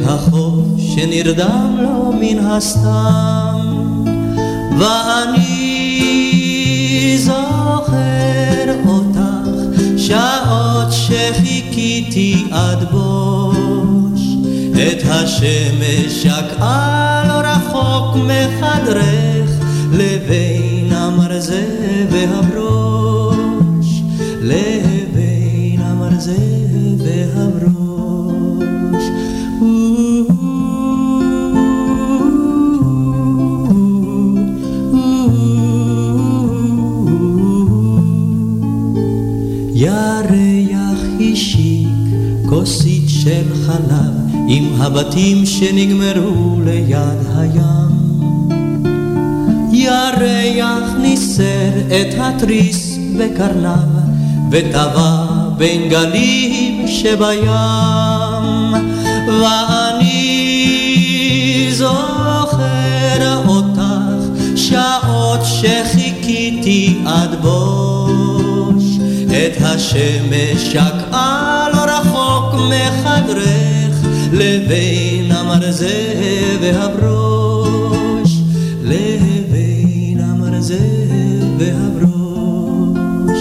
את החוף שנרדם לו מן הסתם. ואני זוכר אותך שעות שחיכיתי עד בוש את השמש שקעה לא רחוק מחדרך לבין המרזה והברוש, הבתים שנגמרו ליד הים. ירח ניסר את התריס בקרניו, וטבע בין גלים שבים. ואני זוכר אותך, שעות שחיכיתי עד בוש. את השמש שקעה לא רחוק מחדרך, לבין המרזה והברוש. והברוש.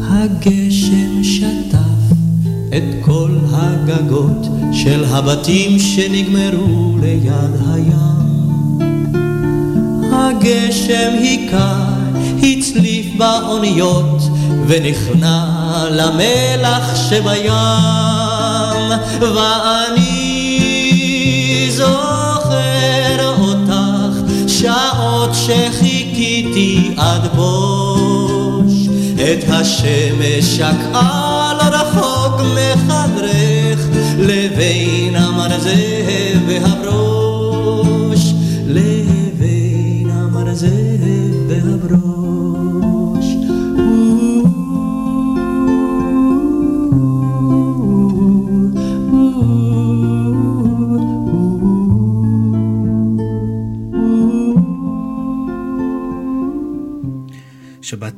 הגשם שטף את כל הגגות של הבתים שנגמרו ליד הים. הגשם היכה, הצליף באוניות ונכנע למלח שבים, ואני זוכר אותך שעות שחיכיתי עד בוש, את השמש שקעה לא רחוק מחדרך, לבין המרזה והברוש,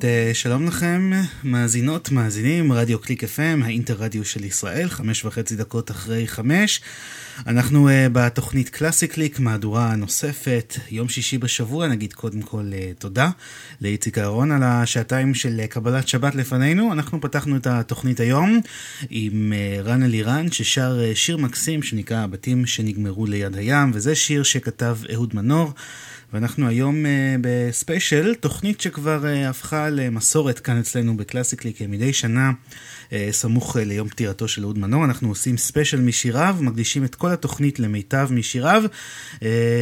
שבת אה, שלום לכם, מאזינות, מאזינים, רדיו קליק FM, האינטר רדיו של ישראל, חמש וחצי דקות אחרי חמש. אנחנו uh, בתוכנית קלאסי קליק, מהדורה נוספת, יום שישי בשבוע, נגיד קודם כל uh, תודה לאיציק אהרון על השעתיים של uh, קבלת שבת לפנינו. אנחנו פתחנו את התוכנית היום עם uh, רן אלירן, ששר uh, שיר מקסים שנקרא הבתים שנגמרו ליד הים, וזה שיר שכתב אהוד מנור. ואנחנו היום uh, בספיישל, תוכנית שכבר uh, הפכה למסורת כאן אצלנו בקלאסי קליק מדי שנה, uh, סמוך uh, ליום פטירתו של אהוד מנור. אנחנו עושים ספיישל משיריו, מקדישים את כל התוכנית למיטב משיריו. Uh,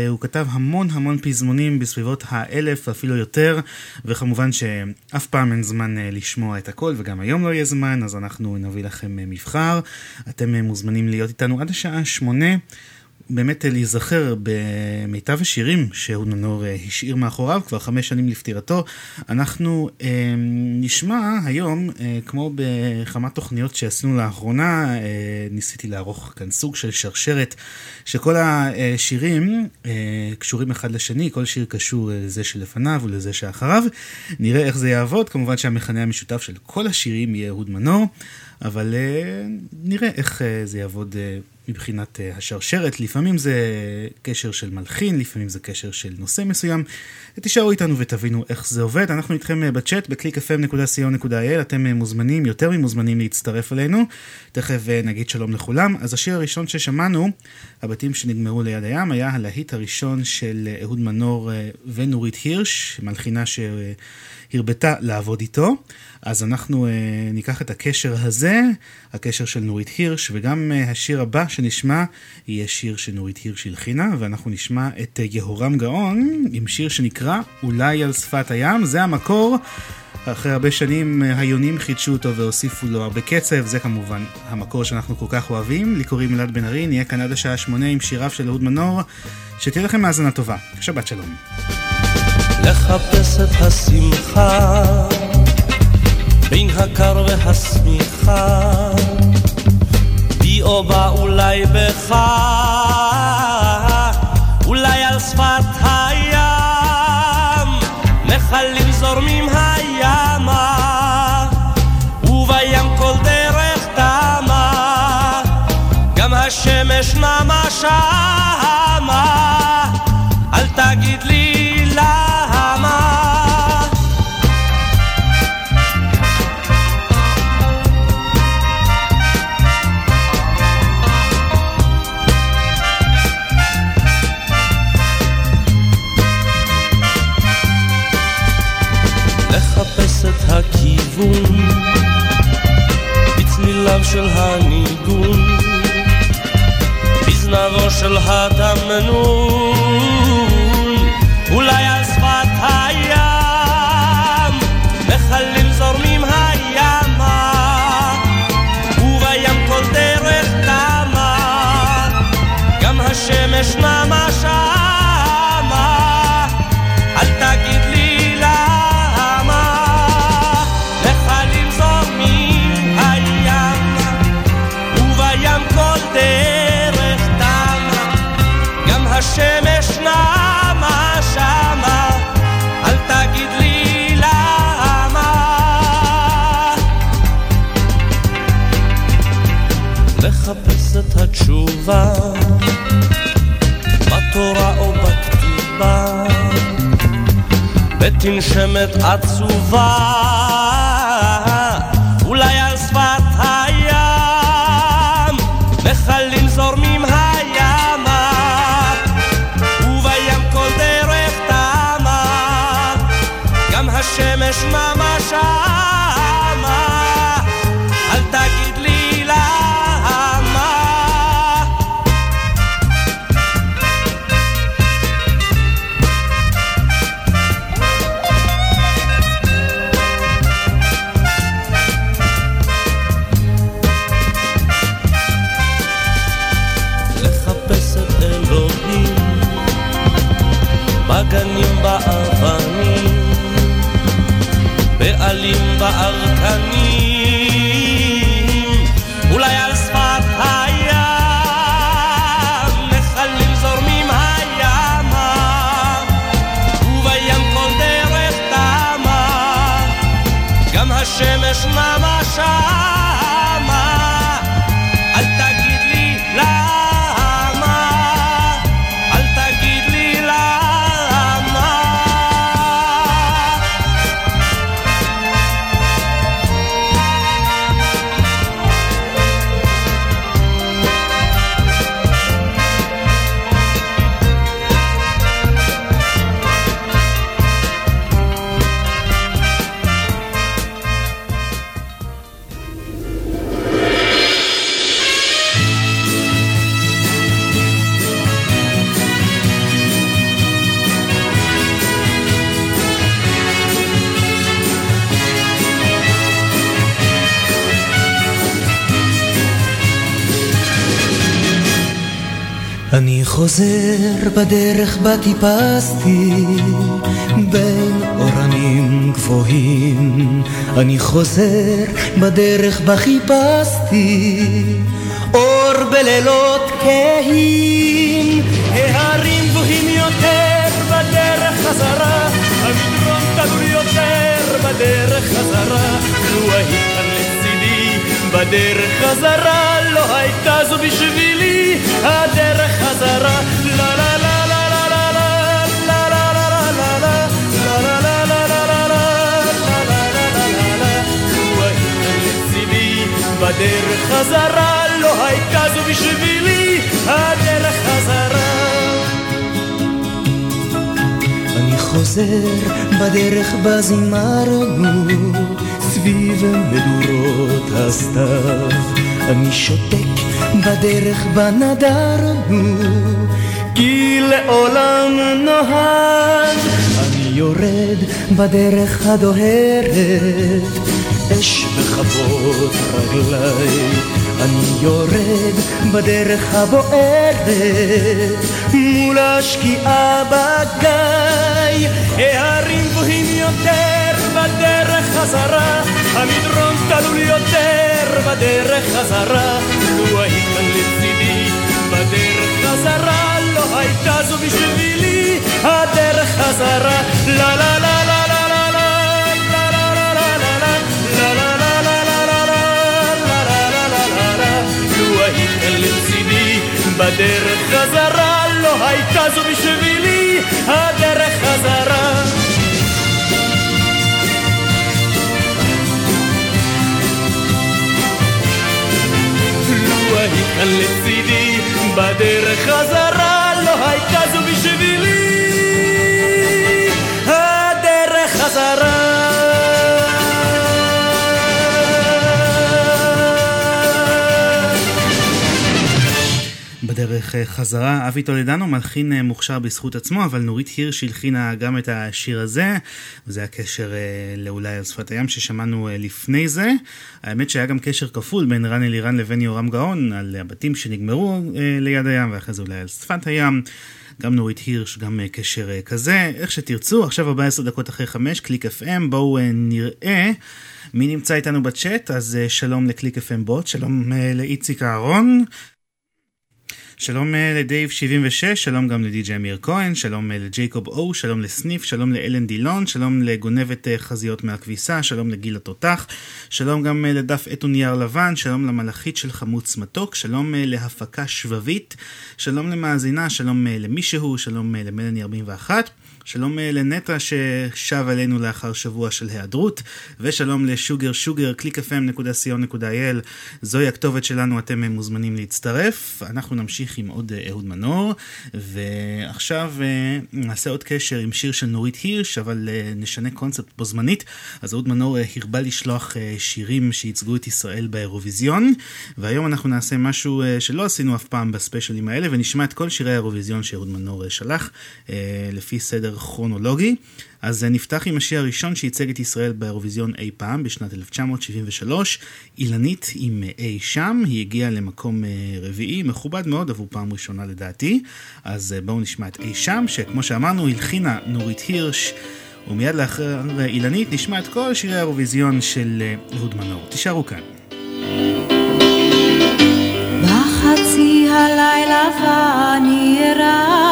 הוא כתב המון המון פזמונים בסביבות האלף, אפילו יותר, וכמובן שאף פעם אין זמן uh, לשמוע את הכל, וגם היום לא יהיה זמן, אז אנחנו נביא לכם uh, מבחר. אתם uh, מוזמנים להיות איתנו עד השעה שמונה. באמת להיזכר במיטב השירים שאהוד מנור אה, השאיר מאחוריו כבר חמש שנים לפטירתו. אנחנו אה, נשמע היום, אה, כמו בכמה תוכניות שעשינו לאחרונה, אה, ניסיתי לערוך כאן סוג של שרשרת, שכל השירים אה, קשורים אחד לשני, כל שיר קשור לזה שלפניו ולזה שאחריו. נראה איך זה יעבוד, כמובן שהמכנה המשותף של כל השירים יהיה אהוד מנור, אבל אה, נראה איך אה, זה יעבוד. אה, מבחינת אה, השרשרת, לפעמים זה קשר של מלחין, לפעמים זה קשר של נושא מסוים. תישארו איתנו ותבינו איך זה עובד. אנחנו איתכם אה, בצ'אט ב-clickfm.co.il, אתם אה, מוזמנים, יותר ממוזמנים להצטרף אלינו. תכף נגיד שלום לכולם. אז השיר הראשון ששמענו, הבתים שנגמרו ליד הים, היה הלהיט הראשון של אהוד מנור ונורית הירש, מלחינה שהרבתה לעבוד איתו. אז אנחנו uh, ניקח את הקשר הזה, הקשר של נורית הירש, וגם uh, השיר הבא שנשמע יהיה שיר שנורית הירש הלחינה, ואנחנו נשמע את uh, יהורם גאון עם שיר שנקרא אולי על שפת הים, זה המקור. אחרי הרבה שנים היונים חידשו אותו והוסיפו לו הרבה קצב, זה כמובן המקור שאנחנו כל כך אוהבים. לי קוראים אלעד בן ארי, נהיה כאן עד השעה שמונה עם שיריו של אהוד מנור. שתהיה לכם האזנה טובה. שבת שלום. לחפש את השמחה בין הקר והשמיכה, בי או בה אולי בך, אולי על שפת הים, נחלים זורמים הימה, ובים כל דרך תמה, גם השמש נמה שמה, אל תגיד לי למה. הכיוון בצליליו של הניגון בזנבו של התמנון. אולי על שפת הים נחלים זורמים הימה ובים כל דרך תמה. גם השמש נמה התשובה, בתורה או בכתובה, בתנשמת עצובה, אולי על שפת הים, נחלים זורמים השמש נמה בעלים חוזר בדרך בה טיפסתי בין אורנים גבוהים. אני חוזר בדרך בה חיפשתי אור בלילות כהים. ההרים גבוהים יותר בדרך חזרה המדרון תלוי יותר בדרך חזרה. לו היית לצידי בדרך חזרה לא הייתה זו בשבילי. הדרך חזרה לה לה לה לה לה לה לה לה לה לה לה בדרך חזרה לא הייתה זו בשבילי הדרך חזרה חוזר בדרך בה סביב מדורות הסתיו אני שותק בדרך בה נדרנו כי לעולם נוהג. אני יורד בדרך הדוהרת אש בכבות רגליי אני יורד בדרך הבוערת מול השקיעה בגיא. הערים גבוהים יותר בדרך חזרה המדרון תלול יותר בדרך חזרה חזרה לא הייתה זו בשבילי הדרך חזרה לה לה לה לה בדרך חזרה לא הייתה זו בשבילי הדרך חזרה לו היית כאן לצידי בדרך חזרה לא הייתה זו בשבילי בדרך אה, חזרה. אבי טולדנו מלחין אה, מוכשר בזכות עצמו, אבל נורית הירש הלחינה גם את השיר הזה, וזה הקשר אה, לאולי על שפת הים ששמענו לפני זה. האמת שהיה גם קשר כפול בין רן אלירן לבין יורם גאון, על הבתים שנגמרו ליד הים, ואחרי זה אולי על שפת הים. גם נורית הירש, גם קשר כזה, איך שתרצו, עכשיו 14 דקות אחרי 5, קליק FM, בואו נראה מי נמצא איתנו בצ'אט, אז שלום לקליק FM בוט, שלום לאיציק אהרון, שלום אה, לדייב 76, שלום גם לדי.ג'י אמיר כהן, שלום אה, לג'ייקוב או, שלום לסניף, שלום לאלן דילון, שלום לגונבת אה, חזיות מהכביסה, שלום לגיל התותח, שלום גם לדף אתו נייר לבן, שלום למלאכית של חמוץ מתוק, שלום להפקה שבבית, שלום למאזינה, שלום למישהו, שלום למלאני 41. שלום אה, לנטע ששב עלינו לאחר שבוע של היעדרות, ושלום לשוגר שוגר, www.clickfm.co.il, זוהי הכתובת שלנו, אתם אה, מוזמנים להצטרף. אנחנו נמשיך עם עוד אה, אהוד מנור, ועכשיו נעשה עוד קשר עם שיר של נורית הירש, אבל נשנה קונספט בו זמנית. אז אהוד מנור הרבה לשלוח שירים שייצגו את ישראל באירוויזיון, והיום אנחנו נעשה משהו שלא עשינו אף פעם בספיישלים האלה, ונשמע את כל שירי האירוויזיון שאהוד מנור שלח, לפי סדר כרונולוגי. אז נפתח עם השיר הראשון שייצג את ישראל באירוויזיון אי פעם בשנת 1973, אילנית עם אי שם, היא הגיעה למקום אה, רביעי, מכובד מאוד עבור פעם ראשונה לדעתי. אז אה, בואו נשמע את אי שם, שכמו שאמרנו הלחינה נורית הירש. ומיד לאחר אילנית נשמע את כל שירי האירוויזיון של אה, אהוד מנור. תישארו כאן. בחצי הלילה ואני ערה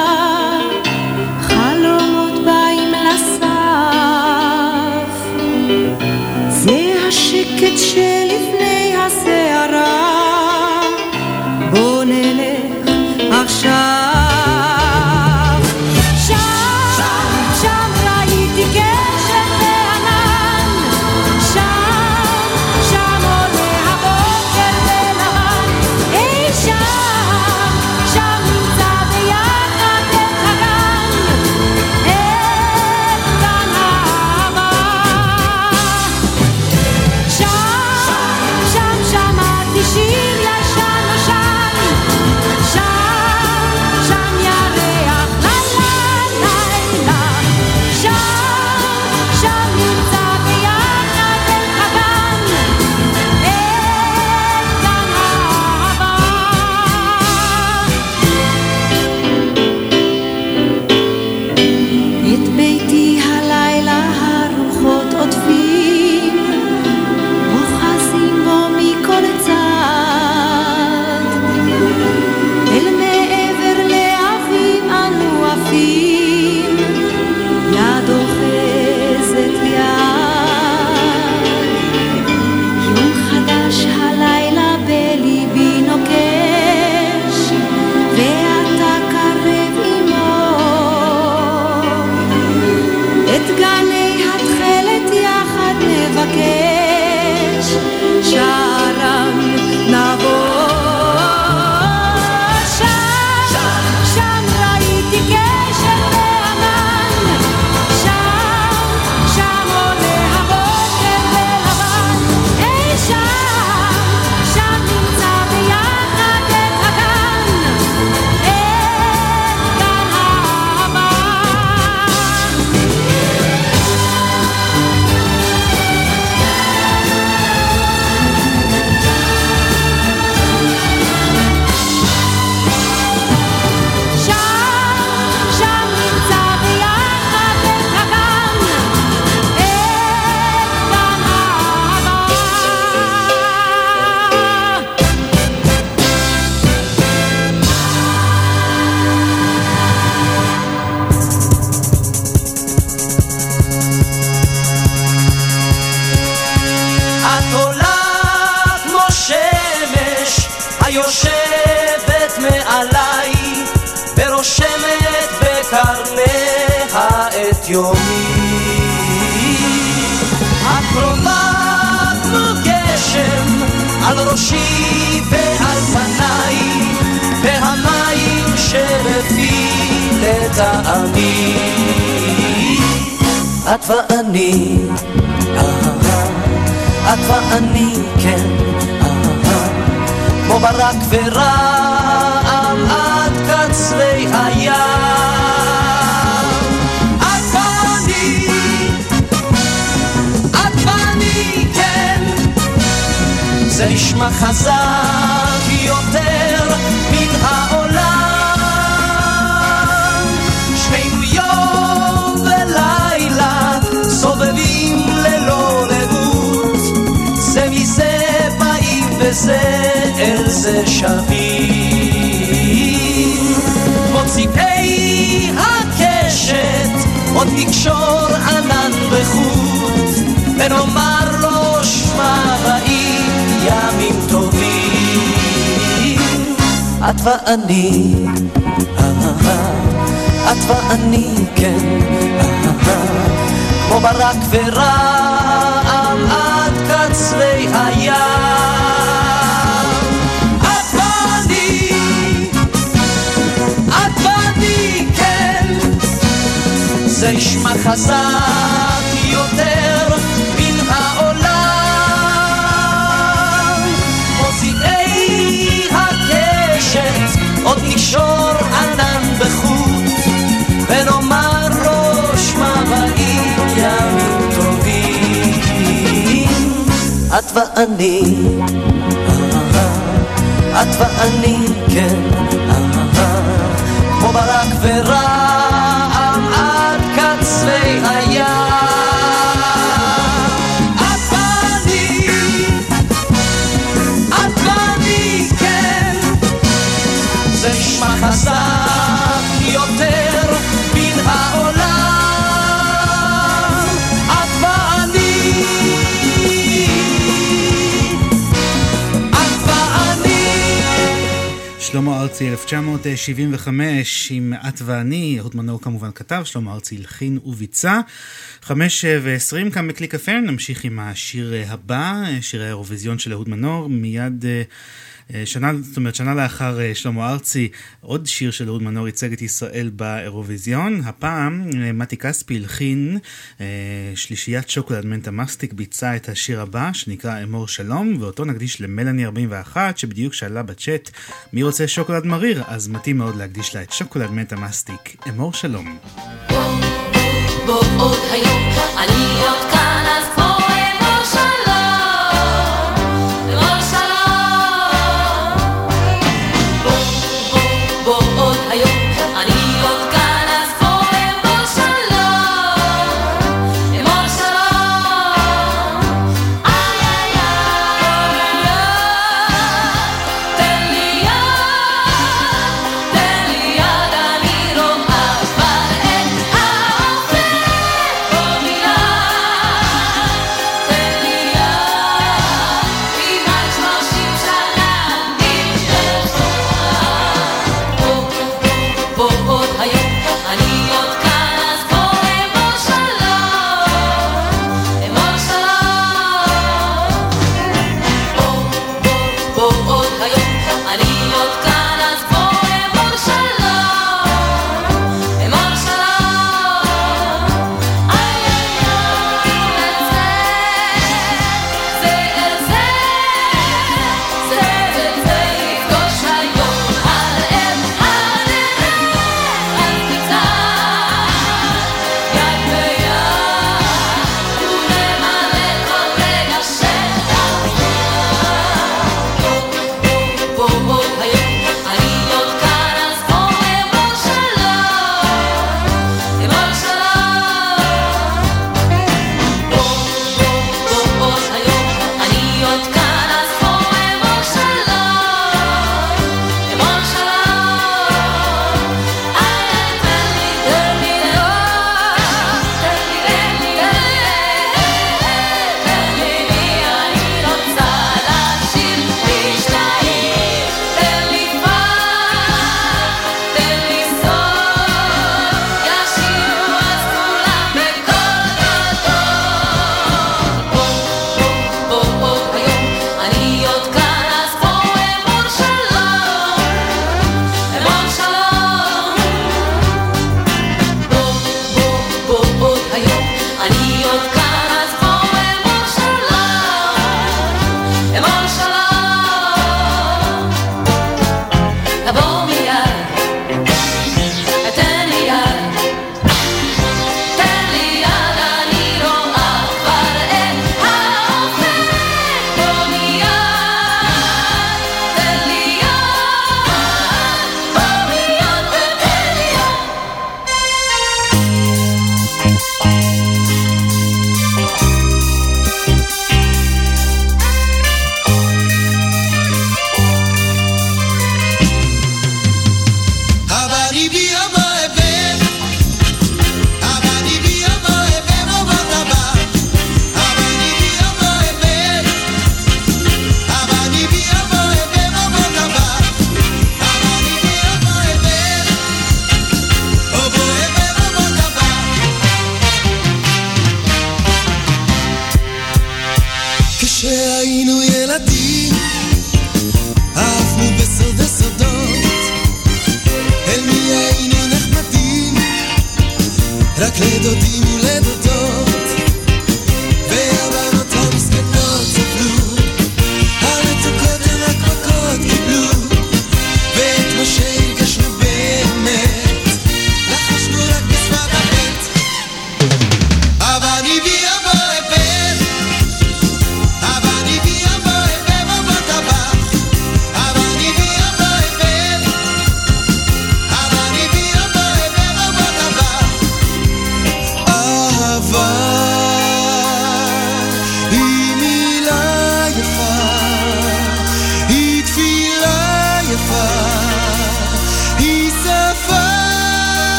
ראשי ועל פניי, והמים שלפי לטעמי. את ואני, את ואני, כן, כמו ברק ורעם נשמע חזק יותר מן העולם. שנינו יום ולילה סובבים ללא לאות, זה מזה באים וזה אל זה שווים. מוציאי הקשת עוד נקשור ענן בחוט, ונאמר את ואני, את ואני, כן, כמו ברק ורעם עד קצרי הים. את ואני, את ואני, כן, זה ישמע חזק עוד נקשור ענן בחוט, ונאמר ראש מבעים ימים טובים. את ואני, את ואני, כן, כמו ברק ורעם חזק יותר מן העולם, את ואני. את ואני. שלמה ארצי 1975 עם את ואני, אהוד מנור כמובן כתב, שלמה ארצי הלחין וביצע. חמש ועשרים כאן בקליק הפן, נמשיך עם השיר הבא, שיר האירוויזיון של אהוד מנור, מיד... אה, שנה, זאת אומרת, שנה לאחר אה, שלמה ארצי, עוד שיר של אהוד מנור ייצג את ישראל באירוויזיון. הפעם אה, מתי כספי הלחין שלישיית שוקולד מנטה מסטיק ביצע את השיר הבא, שנקרא אמור שלום, ואותו נקדיש למלאני 41, שבדיוק שאלה בצ'אט מי רוצה שוקולד מריר, אז מתאים מאוד להקדיש לה את שוקולד מנטה מסטיק. אמור שלום. בוא, בוא עוד היום, אני עוד כאן אז פה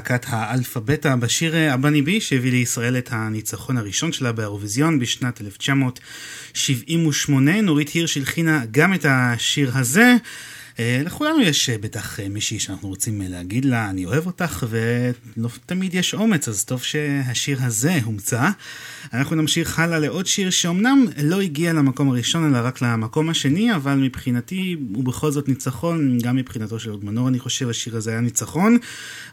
להקת האלפא בטא, בשיר אבני בי, שהביא לישראל את הניצחון הראשון שלה באירוויזיון בשנת 1978. נורית הירש הלחינה גם את השיר הזה. אה, לכולנו יש אה, בטח אה, מישהי שאנחנו רוצים להגיד לה, אני אוהב אותך, ולא תמיד יש אומץ, אז טוב שהשיר הזה הומצא. אנחנו נמשיך הלאה לעוד שיר שאומנם לא הגיע למקום הראשון, אלא רק למקום השני, אבל מבחינתי הוא בכל זאת ניצחון, גם מבחינתו של מנור, אני חושב השיר הזה היה ניצחון.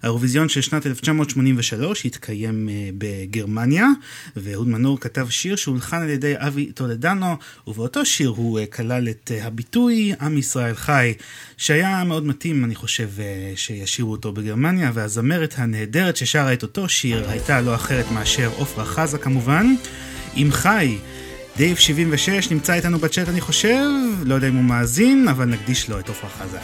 האירוויזיון של שנת 1983 התקיים בגרמניה, ואהוד מנור כתב שיר שהולחן על ידי אבי טולדנו, ובאותו שיר הוא כלל את הביטוי עם ישראל חי. שהיה מאוד מתאים, אני חושב, אה, שישירו אותו בגרמניה, והזמרת הנהדרת ששרה את אותו שיר הייתה לא אחרת מאשר עפרה חזה כמובן, עם חי. דייב 76 נמצא איתנו בצ'אט אני חושב, לא יודע אם הוא מאזין, אבל נקדיש לו את עפרה חזה.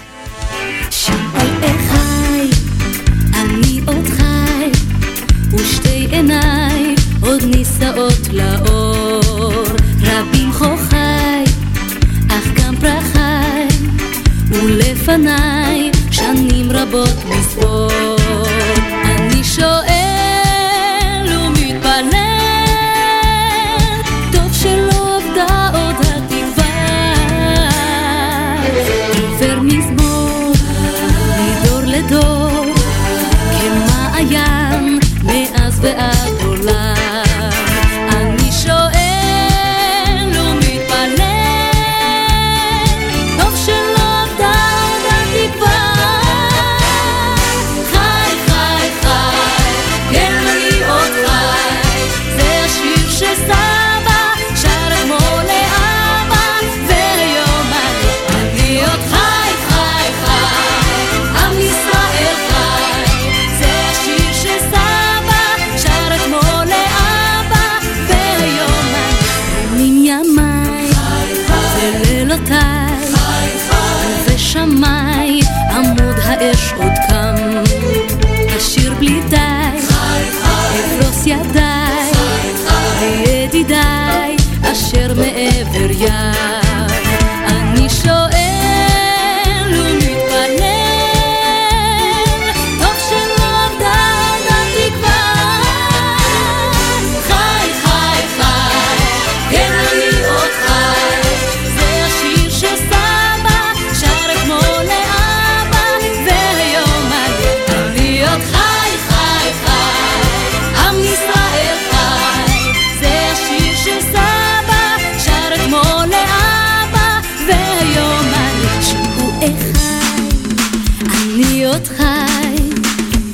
ולפניי שנים רבות לספור. אני שואל להיות חי,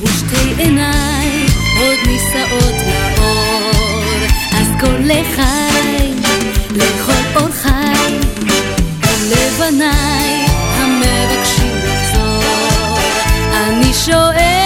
ושתי עיניי עוד נישאות לאור, אז כל לחי, לכל אור חי, לבניי המבקשים לחזור, אני שואל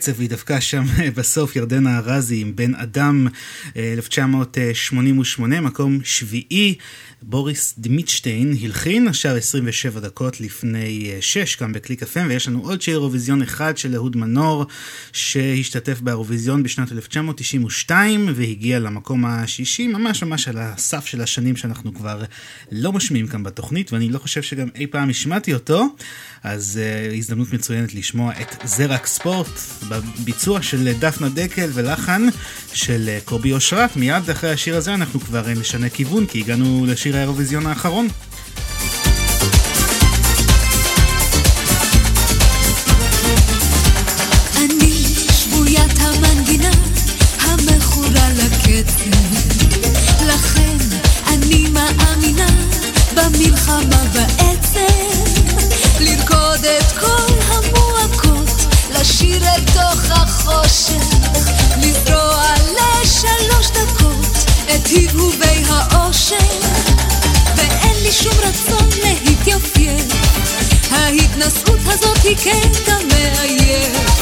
איזה קצב היא דווקא שם בסוף, ירדנה ארזי עם בן אדם, 1988, מקום שביעי. בוריס דמיטשטיין הלחין, עכשיו 27 דקות לפני 6 כאן בקליק FM, ויש לנו עוד שיר אירוויזיון אחד של אהוד מנור, שהשתתף באירוויזיון בשנת 1992, והגיע למקום השישי, ממש ממש על הסף של השנים שאנחנו כבר לא משמיעים כאן בתוכנית, ואני לא חושב שגם אי פעם השמעתי אותו, אז uh, הזדמנות מצוינת לשמוע את זה רק ספורט, בביצוע של דפנה דקל ולחן של uh, קובי אושרת. מיד אחרי השיר הזה אנחנו כבר uh, נשנה כיוון, כי הגענו לשיר האירוויזיון האחרון. ההתנשאות הזאת היא קטע מאייף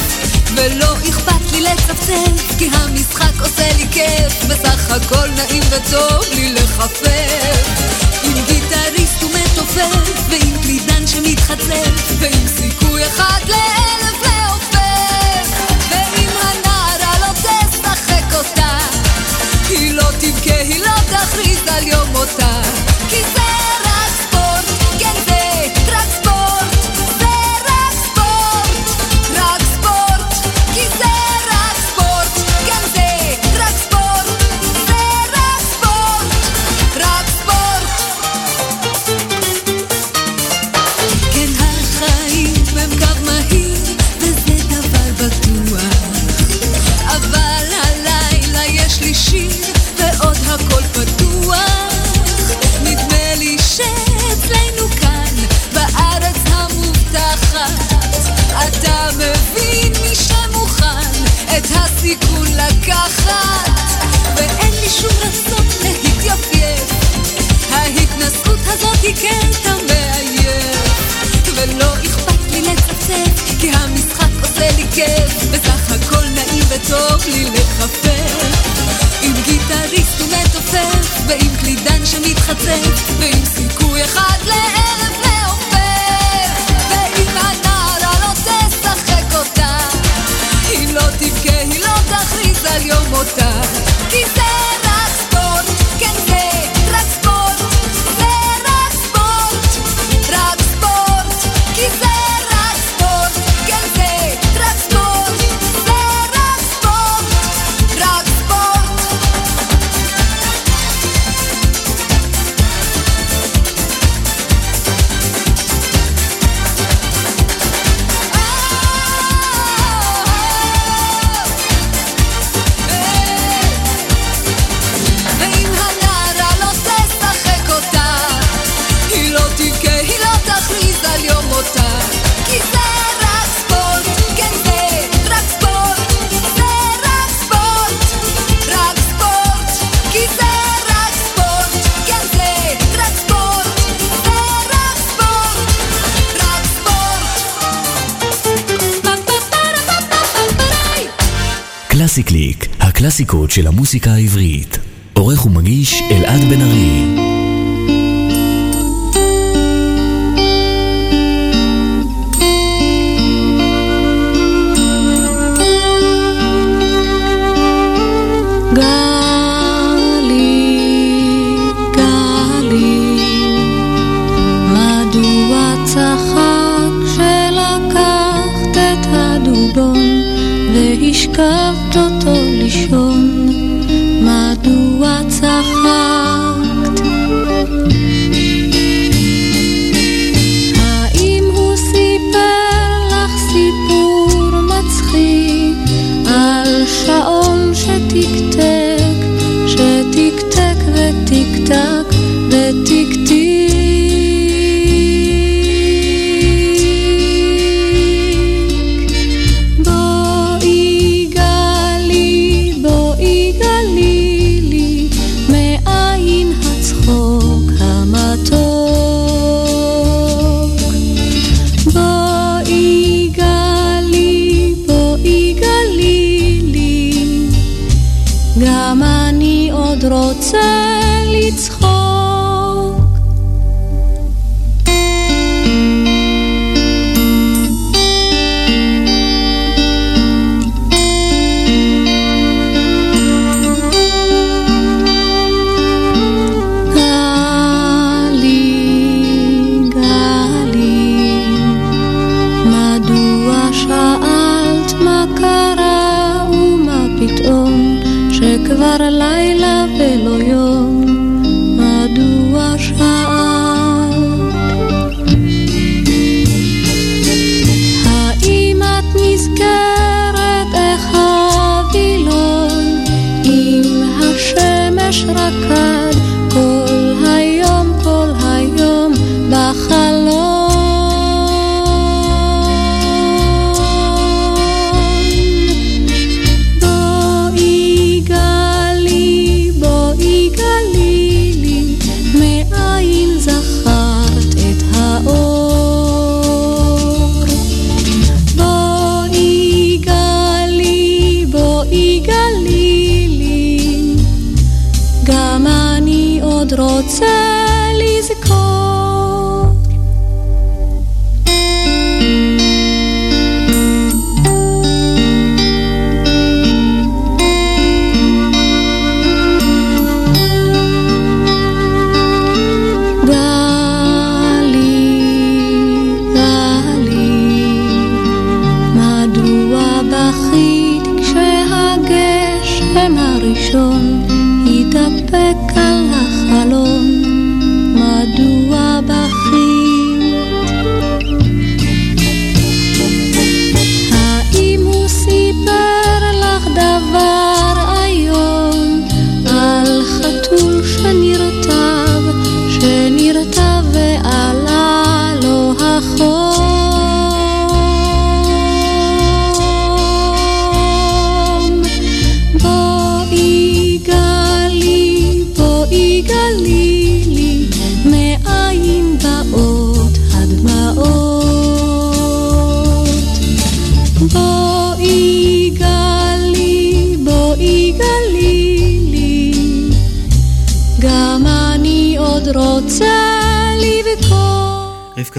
ולא אכפת לי לצפצף כי המשחק עושה לי כיף בסך הכל נעים וטוב לי לחפף. עם גיטריסט ומתופף, ועם קלידן שמתחצף, ועם סיכוי אחד לאלף לעופף, ועם הנערה לא תשחק אותה, היא לא תבכה, היא לא תכריז על יום מותה, של המוסיקה העברית.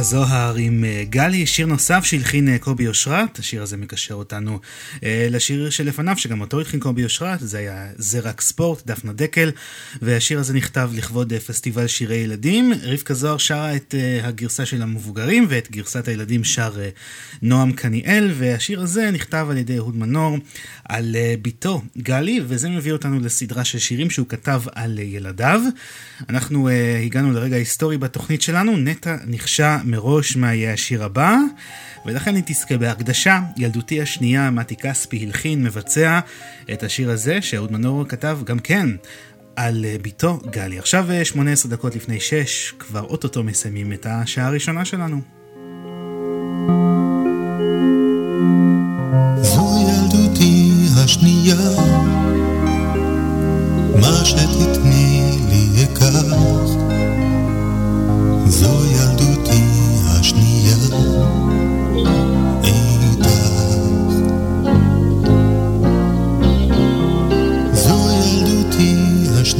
רבקה זוהר עם אה, גלי, שיר נוסף שהלחין אה, קובי אושרת, השיר הזה מקשר אותנו אה, לשיר שלפניו, שגם אותו הלחין קובי אושרת, זה היה זה רק ספורט, דפנה דקל, והשיר הזה נכתב לכבוד פסטיבל שירי ילדים. רבקה זוהר שרה את הגרסה של המבוגרים, ואת גרסת הילדים שר נועם קניאל, והשיר הזה נכתב על ידי אהוד מנור על בתו גלי, וזה מביא אותנו לסדרה של שירים שהוא כתב על ילדיו. אנחנו הגענו לרגע היסטורי בתוכנית שלנו, נטע נחשה מראש מה יהיה השיר הבא, ולכן היא תזכה בהקדשה. ילדותי השנייה, מתי כספי הלחין, מבצע את השיר הזה, שאהוד מנור כתב גם כן. על אה, בתו גלי. עכשיו אה, 18 דקות לפני 6, כבר אוטוטו מסיימים את השעה הראשונה שלנו. השנייה, מה שתתני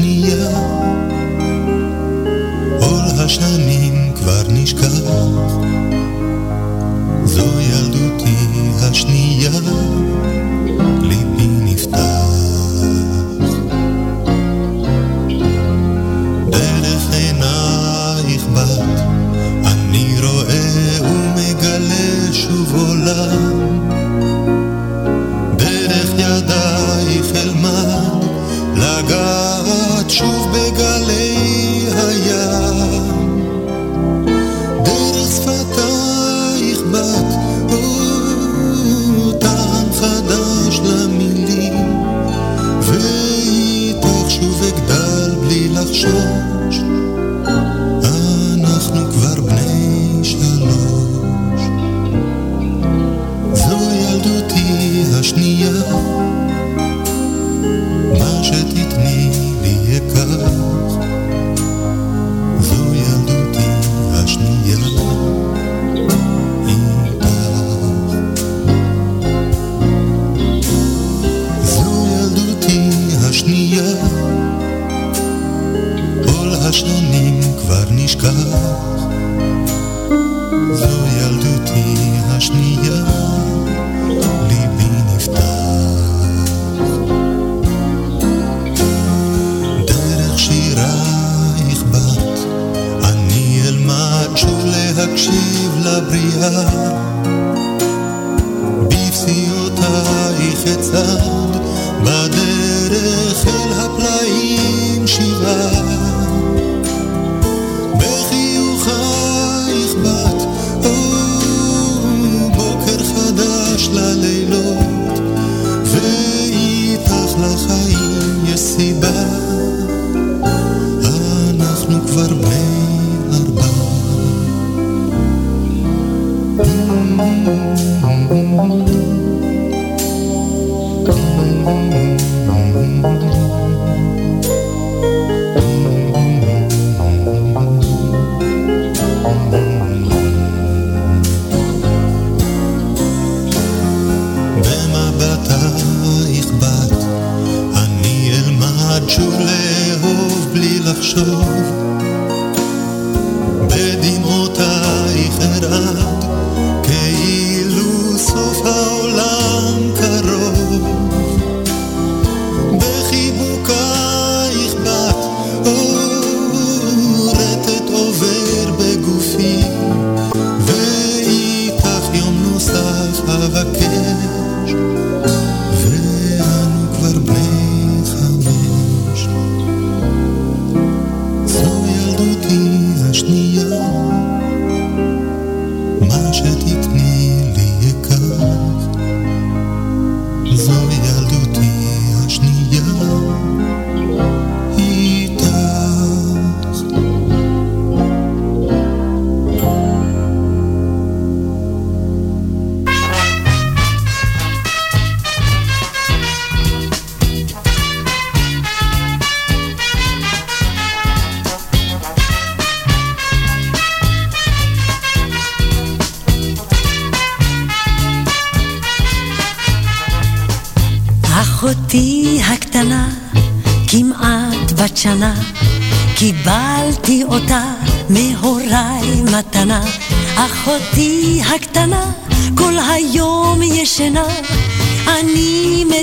השנייה, עול השנים כבר נשכח. זו ילדותי הבריאה בפסיעותייך אצעד בדרך אל הפלאים שבעה. אחותי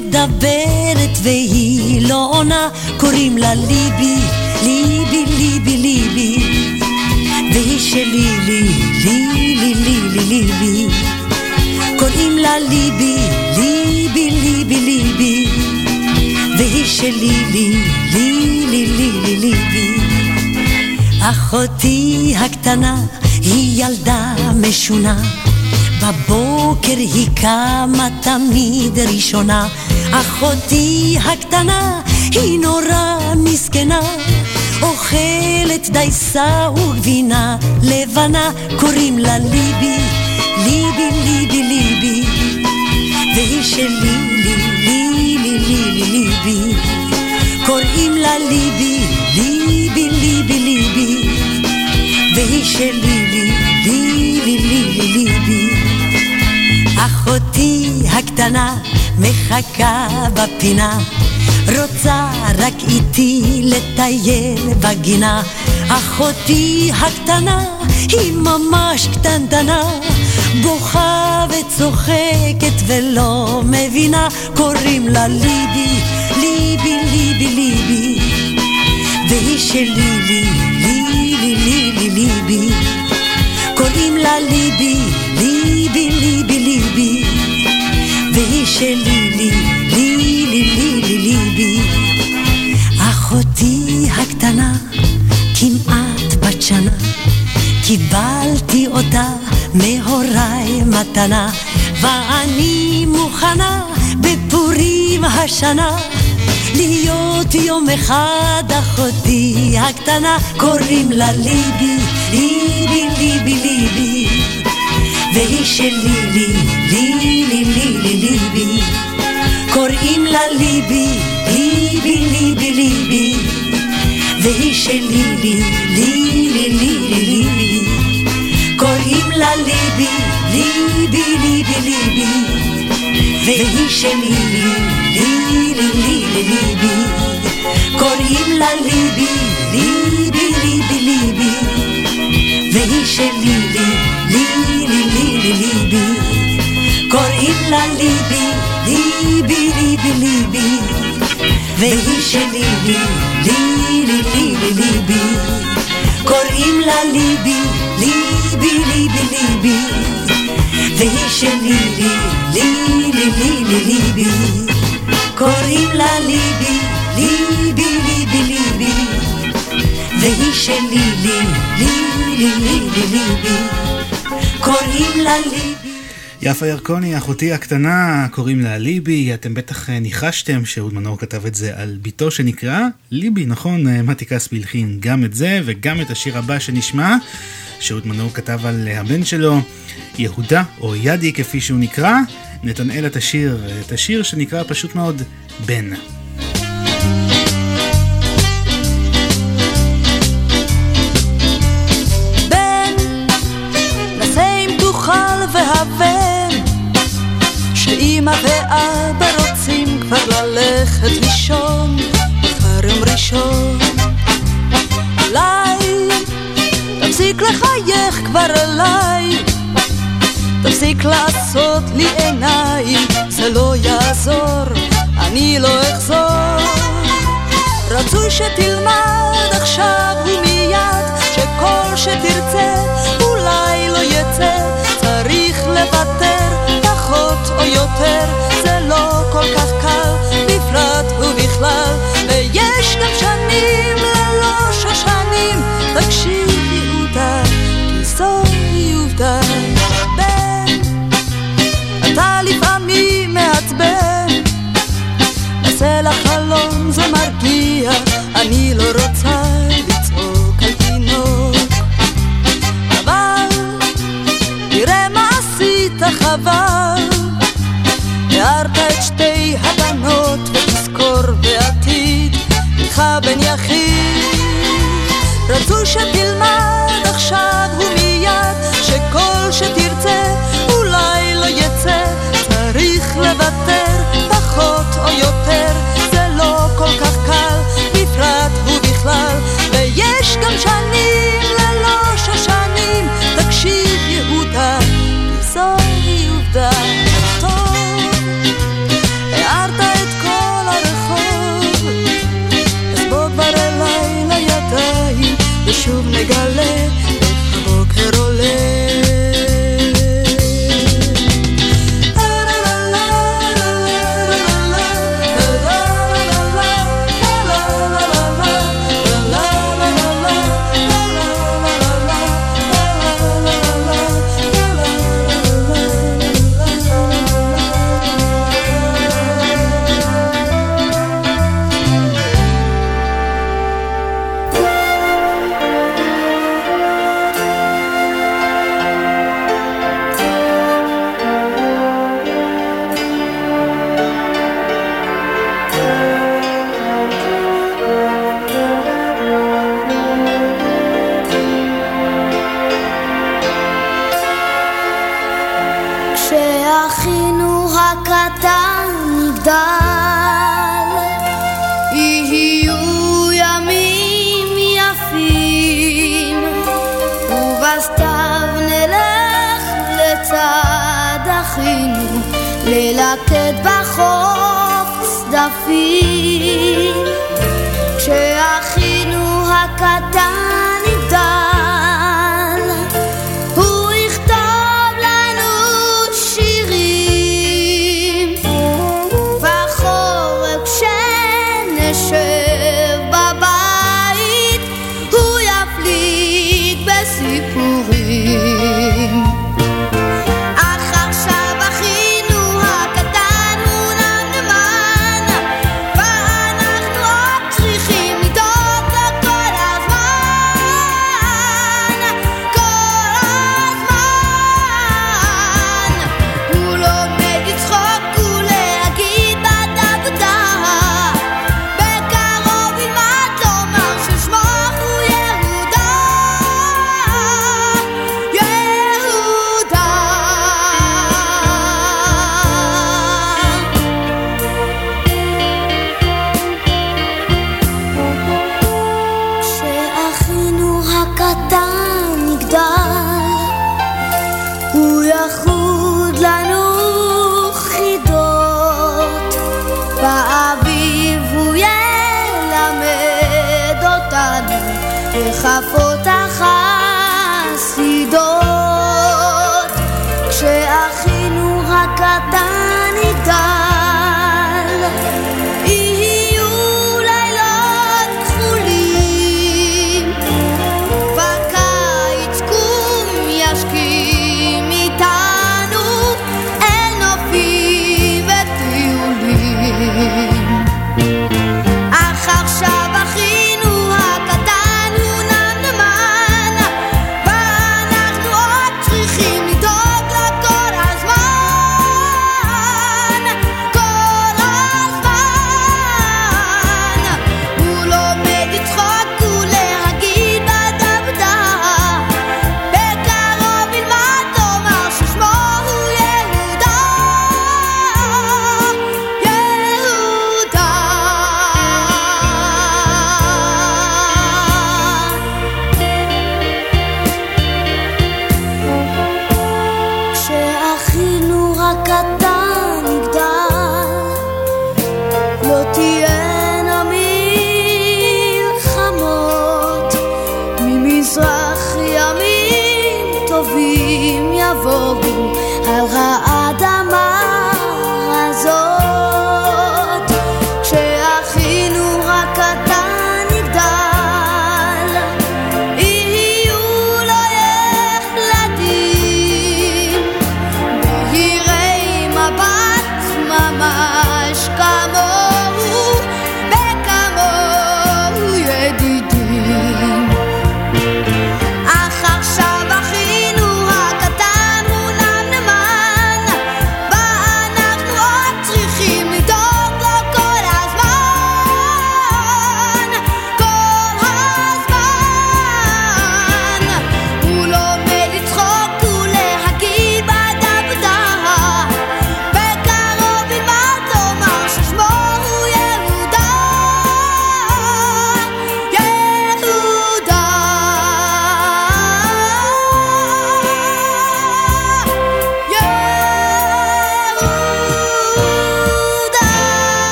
מדברת והיא לא עונה קוראים לה ליבי, ליבי, ליבי, ליבי. והיא שלי, לי, לי, לי, לי, לי, ליבי קוראים לה ליבי, ליבי, ליבי, ליבי. והיא שלי, לי, לי, לי, לי, לי, ליבי. אחותי הקטנה היא ילדה משונה, בבוקר היא קמה תמיד ראשונה, אחותי הקטנה היא נורא מסכנה, אוכלת דייסה וגבינה לבנה, קוראים לה ליבי, ליבי, ליבי, ליבי, והיא שלי, לי, לי, לי, לי, לי, ליבי, קוראים לה ליבי, ליבי, ליבי, ליבי, והיא שלי אחותי הקטנה מחכה בפינה, רוצה רק איתי לטייל בגינה. אחותי הקטנה היא ממש קטנטנה, בוכה וצוחקת ולא מבינה, קוראים לה ליבי, ליבי, ליבי, ליבי, והיא שלי, לי, לי, לי, לי, לי, ליבי, קוראים לה ליבי, ליבי, ליבי, ליבי, והיא שלי, קיבלתי אותה מהוריי מתנה, ואני מוכנה בפורים השנה. להיות יום אחד אחותי הקטנה, קוראים לה ליבי, ליבי, ליבי, ליבי. והיא שלי, לי, לי, לי, לי, לי, ליבי. קוראים לה ליבי, ליבי, ליבי, ליבי. והיא שלי, לי, לי, לי, לי, לי, ליבי. קוראים לה ליבי, ליבי, ליבי, ליבי. והיא שלי, לי, לי, לי, לי, לי, ליבי. קוראים לה ליבי, ליבי, ליבי, ליבי. והיא שלי, לי, לי, לי, לי, לי, ליבי. קוראים לה ליבי, ליבי, ליבי, ליבי. והיא שלי, לי, לי, לי, לי, לי, ליבי. קוראים לה ליבי, ליבי, ליבי, ליבי. והיא שלי, לי, לי, לי, לי, לי, ליבי. קוראים לה ליבי, ליבי, ליבי, ליבי. והיא שלי, לי, לי, לי, לי, לי, ליבי. קוראים לה ליבי. יפה ירקוני, אחותי הקטנה, קוראים לה ליבי, אתם בטח אה, ניחשתם שאהוד מנור כתב את זה על בתו שנקרא ליבי, נכון? אה, מתי כספי הלחין גם את זה וגם את השיר הבא שנשמע, שאהוד מנור כתב על אה, הבן שלו, יהודה, או ידי כפי שהוא נקרא, נתנאל את השיר, את השיר שנקרא פשוט מאוד בן. לחייך כבר אליי. תפסיק לעשות לי עיניים, זה לא יעזור, אני לא אחזור. רצוי שתלמד עכשיו ומיד שכל שתרצה אולי לא יצא. צריך לוותר פחות או יותר זה אני לא רוצה לצעוק על תינוק, אבל תראה מה עשית חבל. הערת את שתי הבנות ותזכור בעתיד, לך בן יחיד. רצו שתלמד עכשיו הוא 穿你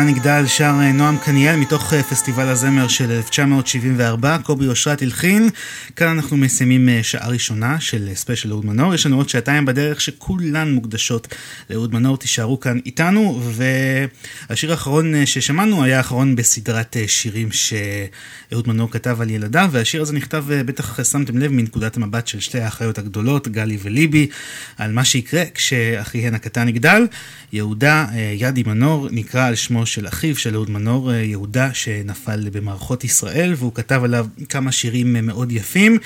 הקטן יגדל שר אה, נועם קניאל מתוך אה, פסטיבל הזמר של 1974, קובי אושרת הלחין. כאן אנחנו מסיימים אה, שעה ראשונה של ספיישל אהוד מנור. יש לנו עוד שעתיים בדרך שכולן מוקדשות לאהוד מנור, תישארו כאן איתנו. והשיר האחרון ששמענו היה האחרון בסדרת שירים שאהוד מנור כתב על ילדיו, והשיר הזה נכתב, בטח שמתם לב, מנקודת המבט של שתי האחיות הגדולות, גלי וליבי, על מה שיקרה כשאחיהן הקטן יגדל. יהודה ידי מנור נקרא על שמו של אחיו של אהוד מנור, אה, יהודה שנפל במערכות ישראל, והוא כתב עליו כמה שירים אה, מאוד יפים.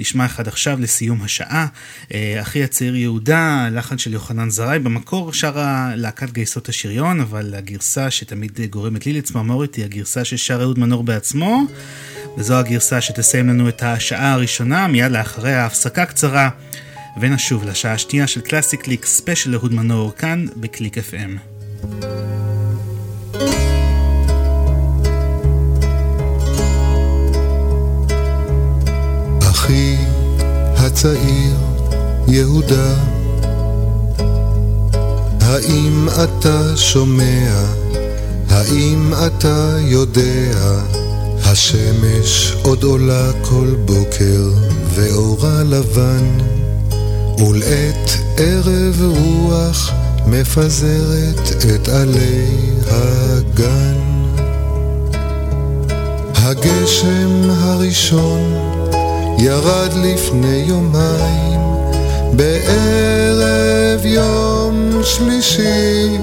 נשמע אחד עכשיו לסיום השעה. אה, אחי הצעיר יהודה, לחן של יוחנן זרעי, במקור שרה להקת גייסות השריון, אבל הגרסה שתמיד גורמת לי לצמרמורת היא הגרסה ששר אהוד מנור בעצמו. וזו הגרסה שתסיים לנו את השעה הראשונה, מיד לאחריה הפסקה קצרה, ונשוב לשעה השנייה של קלאסי קליק ספיישל אהוד מנור, כאן בקליק FM. הצעיר יהודה, האם אתה שומע? האם אתה יודע? השמש עוד עולה כל בוקר ואורה לבן, ולעת ערב רוח מפזרת את עלי הגן. הגשם הראשון ירד לפני יומיים בערב יום שלישי.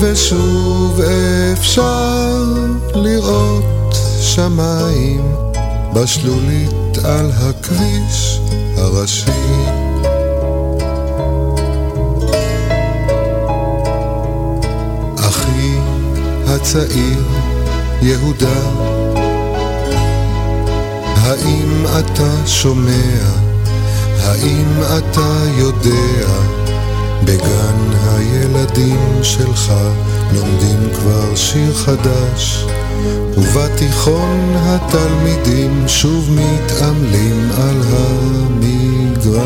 ושוב אפשר לראות שמיים בשלולית על הכביש הראשי. הצעיר, יהודה, האם אתה שומע? האם אתה יודע? בגן הילדים שלך לומדים כבר שיר חדש, ובתיכון התלמידים שוב מתעמלים על המגרש.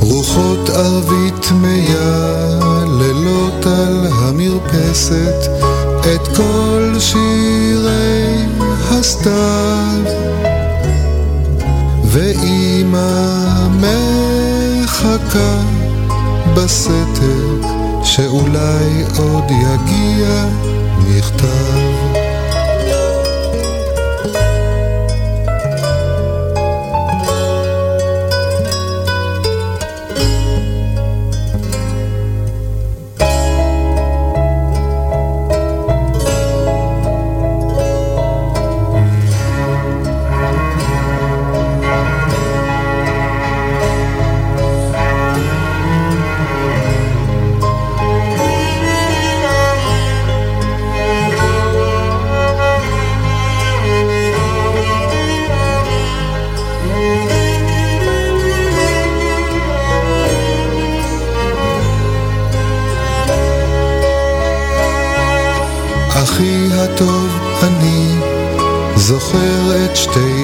רוחות ערבית מייללות על המרפסת את כל שירי הסתיו ואימא מחכה בסתר שאולי עוד יגיע מכתב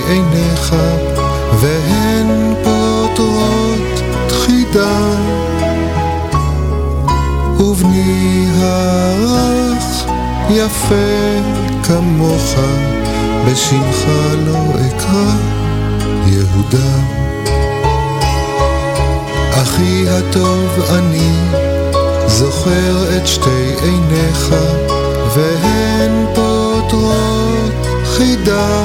עיניך, והן פותרות תחידה. ובני הרך יפה כמוך, בשמך לא אקרא יהודה. אחי הטוב אני, זוכר את שתי עיניך, והן פותרות חידה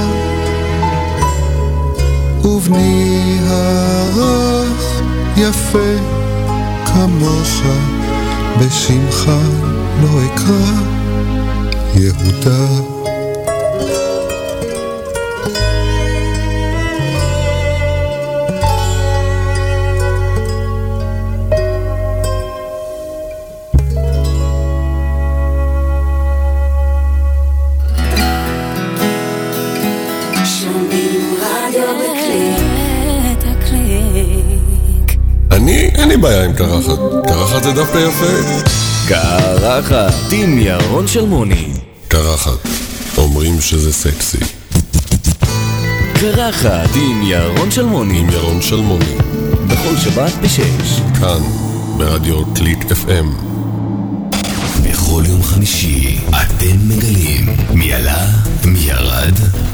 ובני הרך יפה כמוך בשמך לא אקרא. יהודה בעיה עם קרחת. קרחת זה דווקא יפה. קרחת, עם ירון שלמוני. קרחת, אומרים שזה סקסי. קרחת עם ירון שלמוני. עם ירון שלמוני. בכל שבת בשש. כאן, ברדיו קליק FM. בכל יום חמישי אתם מגלים מי עלה, מי ירד,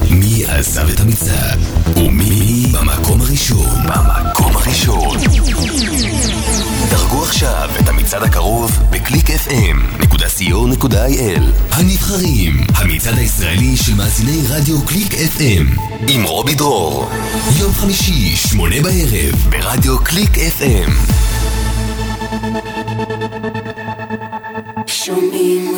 מי עזב את המצעד ומי במקום הראשון. במקום הראשון. דרגו עכשיו את המצעד הקרוב בקליק fm.co.il הנבחרים, המצעד הישראלי של מאזיני רדיו קליק FM עם רובי דרור, יום חמישי, שמונה בערב, ברדיו קליק FM שומעים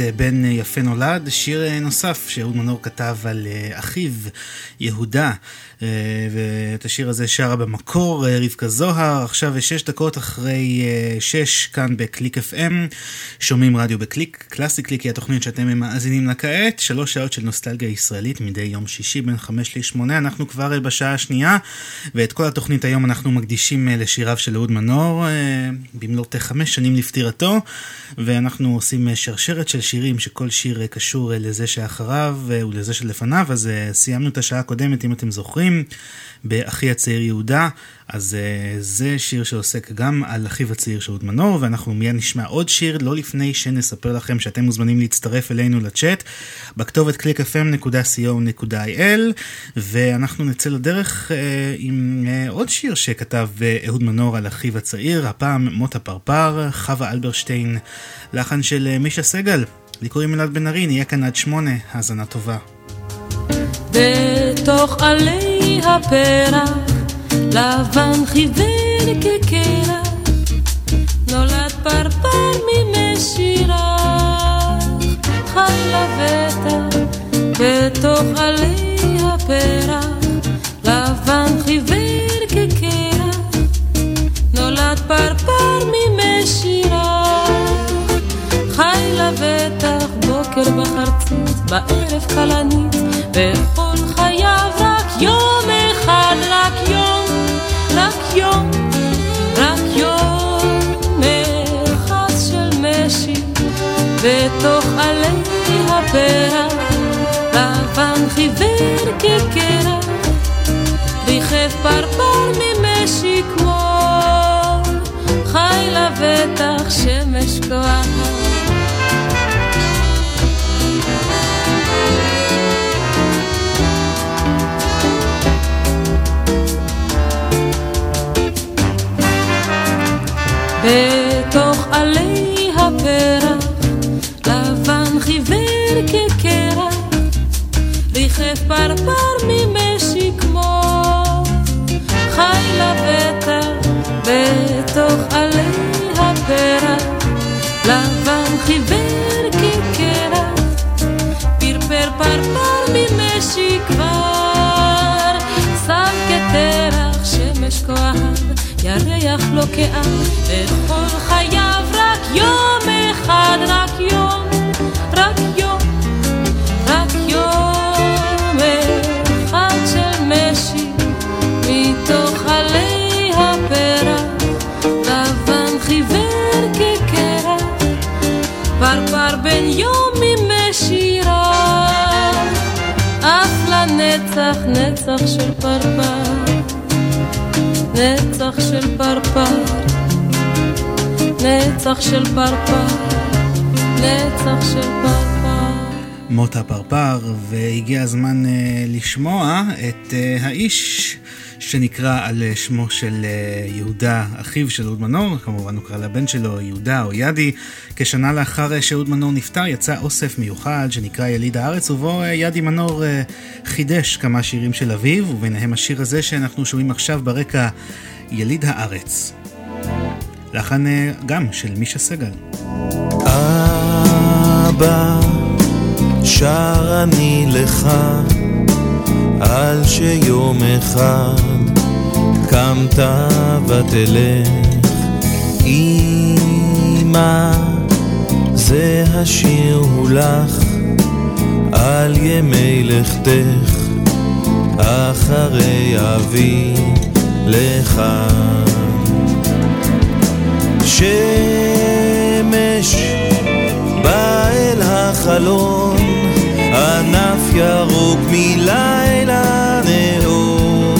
אה, בן אה, יפה נולד, שיר אה, נוסף שאהוד מנור כתב על אחיו, יהודה. ואת השיר הזה שרה במקור אה, רבקה זוהר, עכשיו שש דקות אחרי אה, שש כאן בקליק FM, שומעים רדיו בקליק, קלאסי קליק היא התוכנית שאתם מאזינים לה כעת, שלוש שעות של נוסטלגיה ישראלית מדי יום שישי בין חמש לשמונה, אנחנו כבר בשעה השנייה, ואת כל התוכנית היום אנחנו מקדישים לשיריו של אהוד מנור, במלאת חמש שנים לפטירתו, ואנחנו עושים שרשרת של שירים שכל שיר קשור לזה שאחריו ולזה שלפניו, אז סיימנו את השעה הקודמת אם אתם זוכרים. השירים באחי הצעיר יהודה, אז uh, זה שיר שעוסק גם על אחיו הצעיר שאהוד מנור, ואנחנו מיד נשמע עוד שיר, לא לפני שנספר לכם שאתם מוזמנים להצטרף אלינו לצ'אט, בכתובת clickfm.co.il, ואנחנו נצא לדרך uh, עם uh, עוד שיר שכתב uh, אהוד מנור על אחיו הצעיר, הפעם מות הפרפר, חווה אלברשטיין, לחן של uh, מישה סגל. לי קוראים אלעד בן ארי, נהיה כאן עד שמונה, האזנה טובה. בתוך עלי הפרח, לבן חיוור כקרח, נולד פרפר ממשירה, חי לבטח, בתוך עלי הפרח, לבן חיוור כקרח, נולד פרפר ממשירה, חי לבטח, בוקר בחרצית, בערב כלנית, רק יום אחד, רק יום, רק יום, רק יום אחד של משי, בתוך עלי הפרח, לבן חיוור כקרח, ריחף פרפר ממשי כמו חי לבטח שמש כוח. בתוך עלי הפרח, לבן חיוור כקרח, ריחף פרפר לא כאב, בכל חייו רק יום אחד, רק יום, רק יום, רק יום אחד של משי, מתוך עלי הפרח, לבן חיוור כקרח, פרפר בן יום משירה, אף לנצח נצח של פרפר. נצח של פרפר, נצח של פרפר, נצח של פרפר. מות הפרפר, והגיע הזמן uh, לשמוע את uh, האיש שנקרא על uh, שמו של uh, יהודה, אחיו של אהוד מנור, כמובן הוא קרא לבן שלו יהודה או ידי. כשנה לאחר uh, שאהוד מנור נפטר יצא אוסף מיוחד שנקרא יליד הארץ, ובו ידי מנור חידש כמה שירים של אביו, וביניהם השיר הזה שאנחנו שומעים עכשיו ברקע. יליד הארץ. לחן אה, גם של מישה סגל. אבא, שר אני לך על שיום אחד קמת ותלך אמא זה השיר הוא לך על ימי לכתך אחרי אבי לך. שמש בא אל החלון, ענף ירוק מלילה נאור,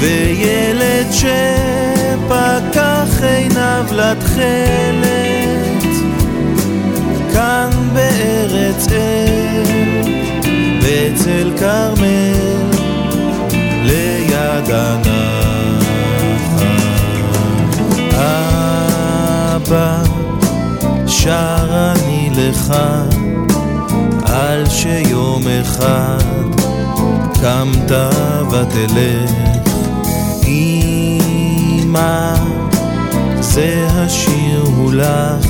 וילד שפקח עיניו לתכלת, כאן בארץ אל, בצל כרמל. ליד הנחל. אבא, שר אני לך שיום אחד קמת ותלך. אמא, זה השיר הוא לך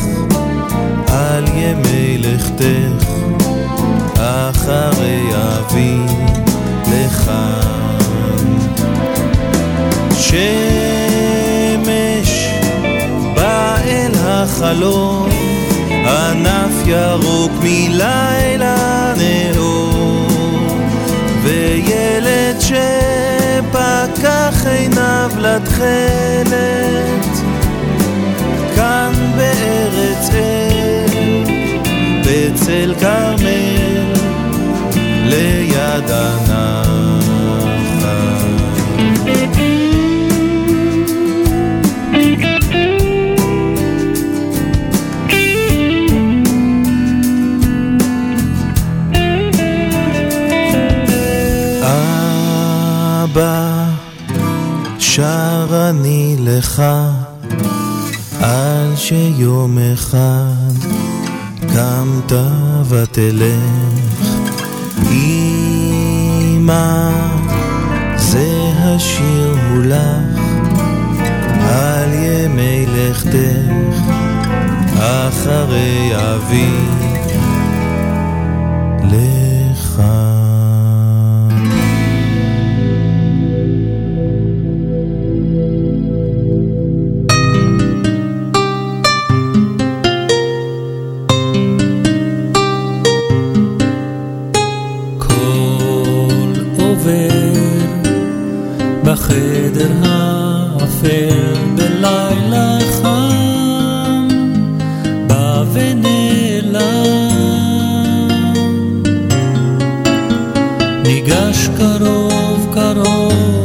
על ימי לכתך, אחרי אבי לכאן. שמש בא אל החלום ענף ירוק מלילה נאור, וילד שפקח עיניו לתכלת, כאן בארץ אל, בצל כרמל, ליד. שר אני לך, על שיום אחד קמת ותלך. אמא, זה השיר הוא לך, על ימי לכתך, אחרי אבי. בחדר האפל בלילה חם בא ונעלם ניגש קרוב קרוב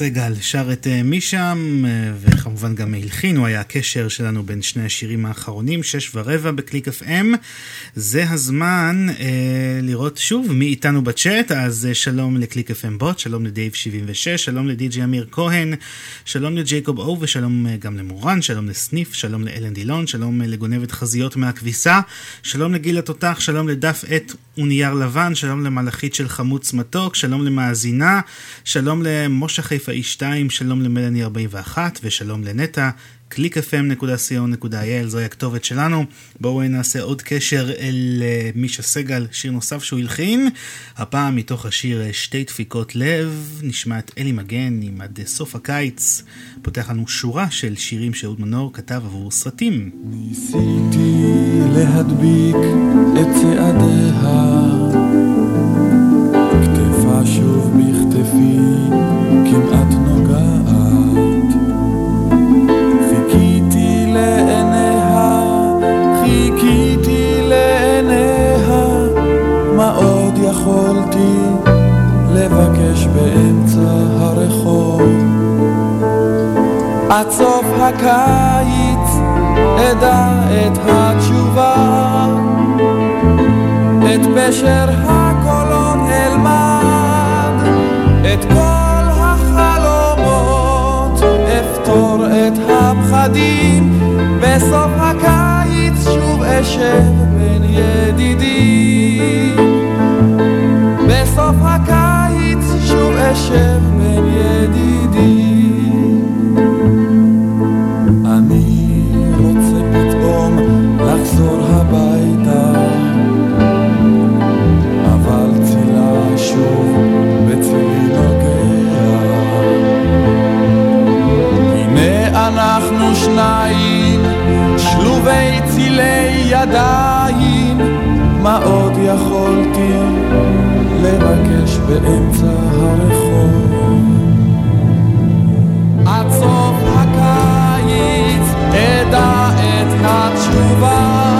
סגל שר את אה, מי שם, אה, וכמובן גם הלחין, הוא היה הקשר שלנו בין שני השירים האחרונים, שש ורבע בקליק FM. זה הזמן אה, לראות שוב מי איתנו בצ'אט, אז אה, שלום לקליק FM בוט, שלום לדייב 76, שלום לדי.ג'י אמיר כהן, שלום לג'ייקוב או ושלום אה, גם למורן, שלום לסניף, שלום לאלן דילון, שלום אה, לגונבת חזיות מהכביסה, שלום לגיל התותח, שלום לדף עט ונייר לבן, שלום למלאכית של חמוץ מתוק, שלום למאזינה, שלום למשה חיפאי 2, שלום למלאני 41 ושלום לנטע. www.clickfm.co.il, זוהי הכתובת שלנו. בואו נעשה עוד קשר אל אה, מישה סגל, שיר נוסף שהוא הלחין. הפעם מתוך השיר אה, שתי דפיקות לב, נשמע את אלי מגן עם עד סוף הקיץ. פותח לנו שורה של שירים שאהוד מנור כתב עבור סרטים. ניסיתי להדביק את צעדיה הקיץ אדע את התשובה, את פשר הקולות אלמד, את כל החלומות אפתור את הפחדים, בסוף הקיץ שוב אשב בין ידידי בסוף הקיץ שוב אשב ידיים, מה עוד יכולתי לבקש באמצע הרחוב? עד סוף הקיץ אדע את התשובה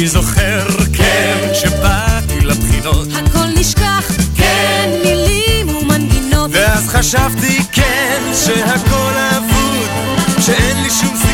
אני זוכר, כן, שבאתי לבחינות. הכל נשכח, כן, מילים ומנגינות. ואז חשבתי, כן, שהכל אבוד, שאין לי שום סיבה.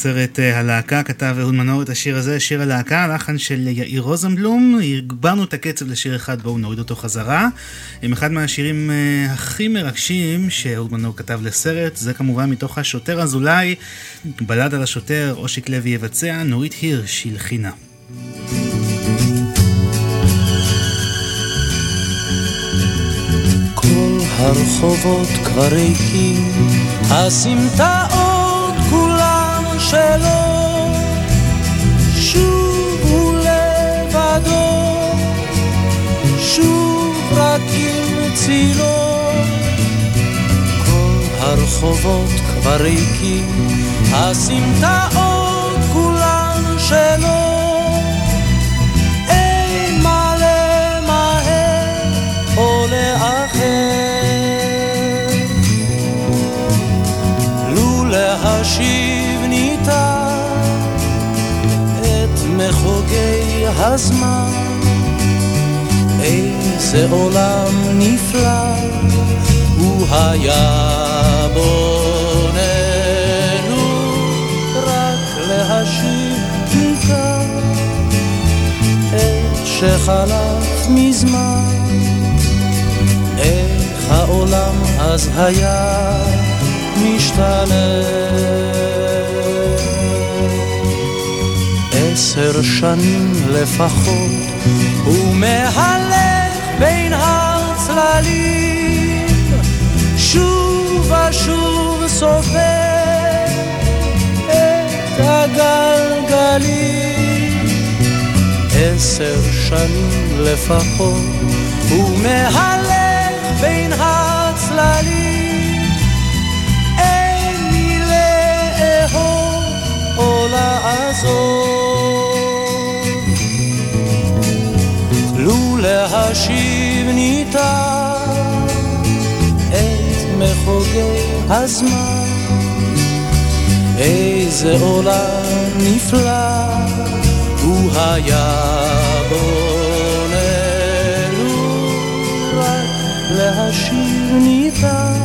גם לסרט אה, הלהקה כתב אהוד מנור את השיר הזה, שיר הלהקה, לחן של יאיר רוזנבלום, הגברנו את הקצב לשיר אחד, בואו נוריד אותו חזרה. עם אחד מהשירים אה, הכי מרגשים שאהוד מנור כתב לסרט, זה כמובן מתוך השוטר אזולאי, בלד על השוטר, אושיק לוי יבצע, נורית הירש הלחינה. הרחובות כבר ריקים, הסמטאות צילו. כל הרחובות כבר ריקים, הסמטאות כולן שלו. אין מה למהר או לאחר. לו להשיב ניתן את מחוגי הזמן, איזה עולם נפלא הוא היה בוננו, רק להשיב מכאן את שחלף מזמן. איך העולם אז היה משתנה. עשר שנים לפחות, בין הצללים, שוב ושוב סופר את הגלגלים. עשר שנים לפחות, הוא מהלך בין הצללים. אין מי לאהוב או לעזוב. לו להשיב ניתן מחוגי הזמן. איזה עולם נפלא הוא היה בוננו. רק להשיב ניתן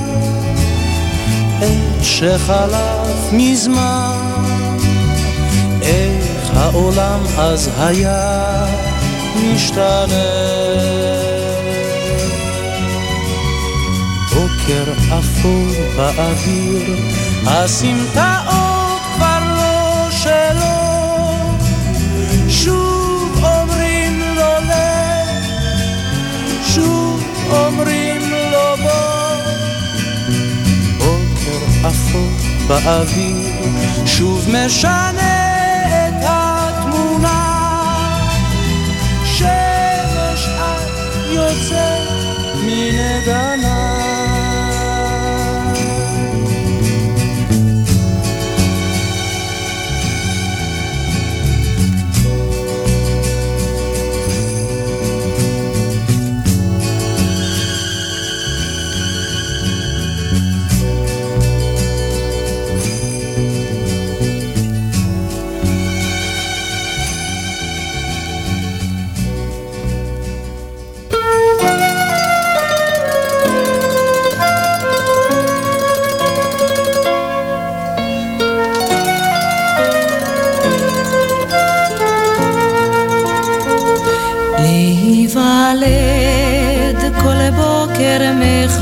את שחלף מזמן. איך העולם אז היה משתנה בוקר אפור באוויר הסמטאות כבר לא שלו שוב אומרים לו לך, שוב אומרים לו בוא. בוקר אפור באוויר, שוב משנה את התמונה.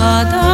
kadar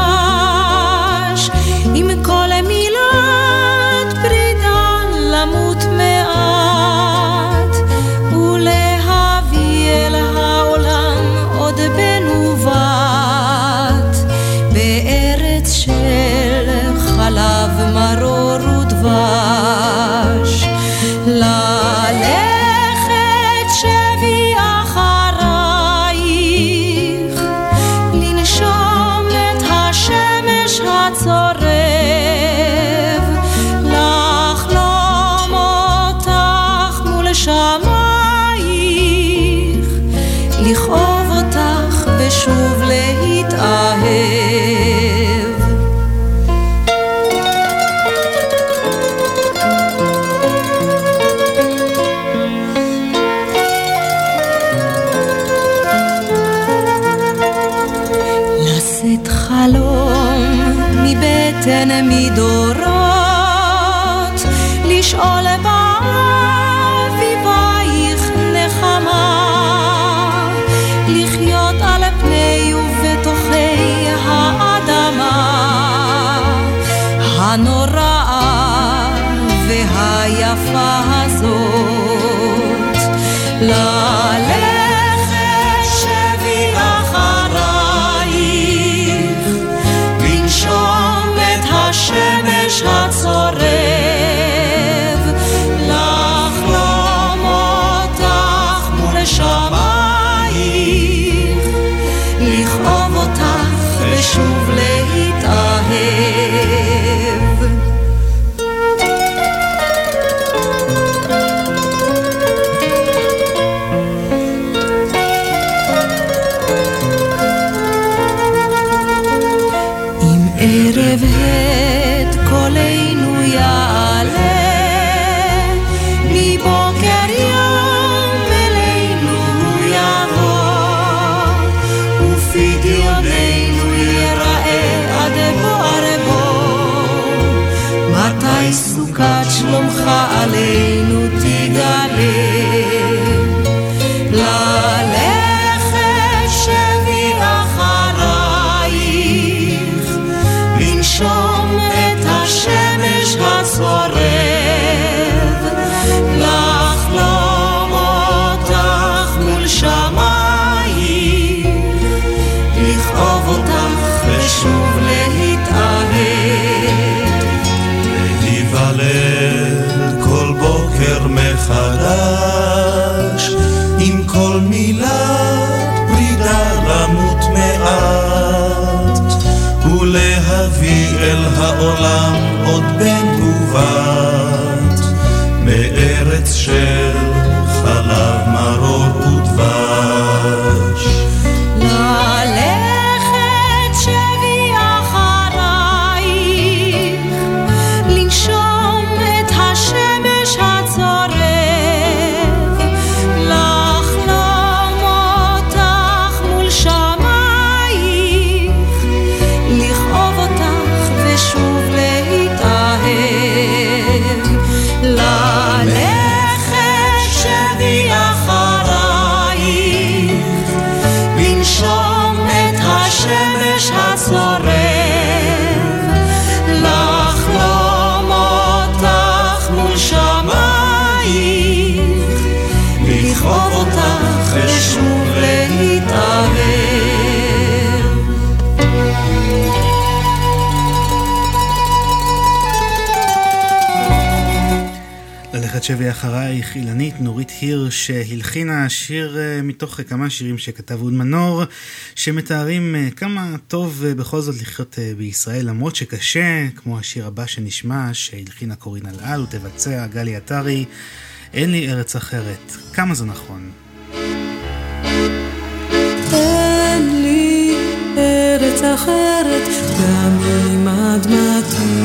שבי אחרייך אילנית נורית היר שהלחינה שיר אה, מתוך אה, כמה שירים שכתב אוד מנור שמתארים אה, כמה טוב בכל זאת לחיות בישראל למרות שקשה כמו השיר הבא שנשמע שהלחינה קורין אלעל ותבצע גלי עטרי אין לי ארץ אחרת כמה זה נכון. אין לי ארץ אחרת גם אם אדמתי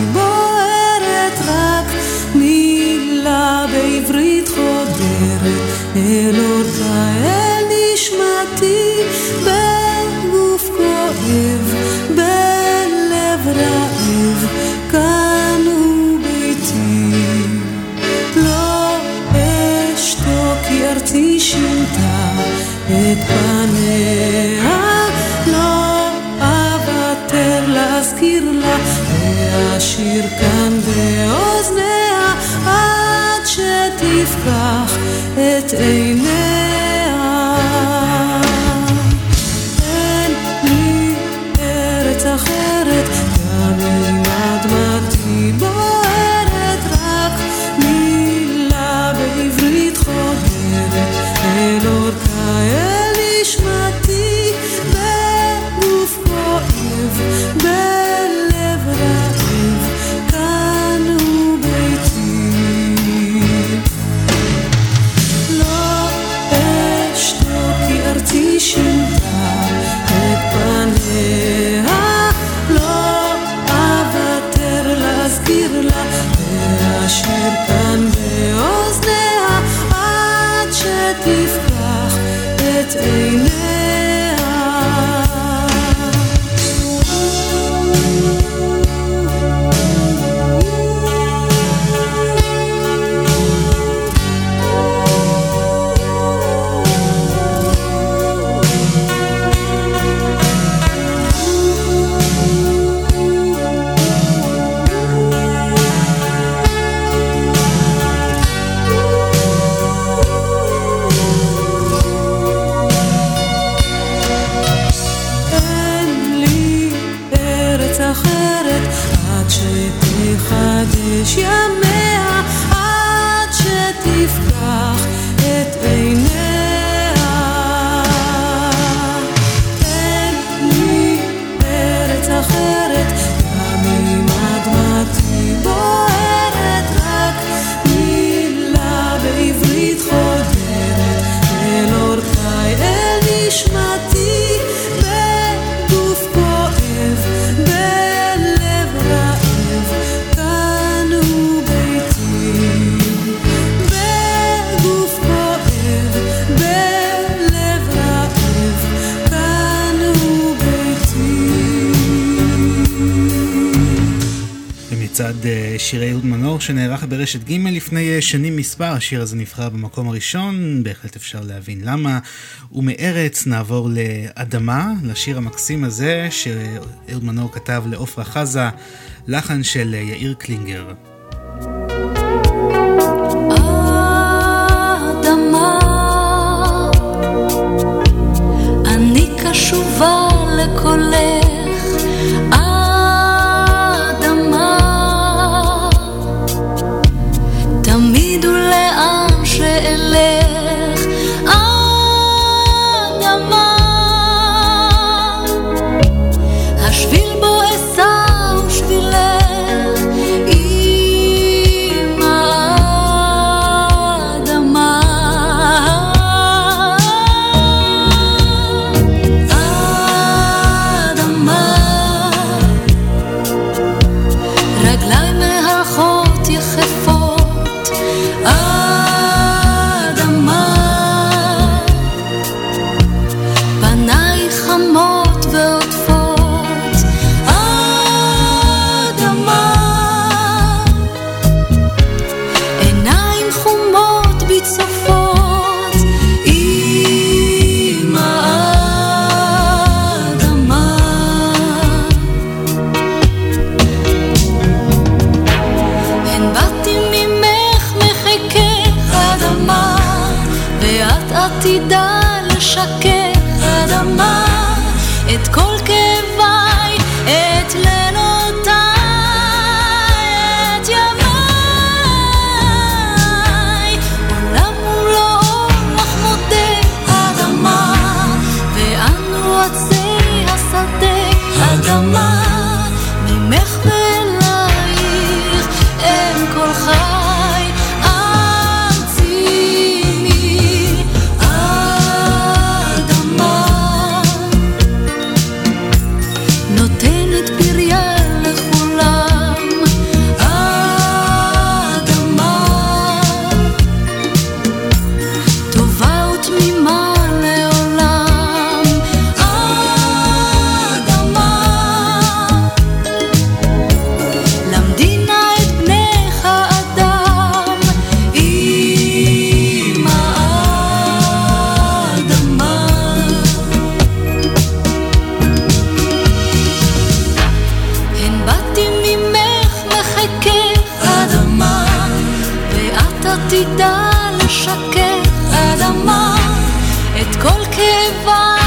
מספר, השיר הזה נבחר במקום הראשון, בהחלט אפשר להבין למה. ומארץ נעבור לאדמה, לשיר המקסים הזה, שאהוד מנור כתב לעופרה חזה, לחן של יאיר קלינגר. אדמה, אני קשובה לקולך אשכח אדמה את כל כאביי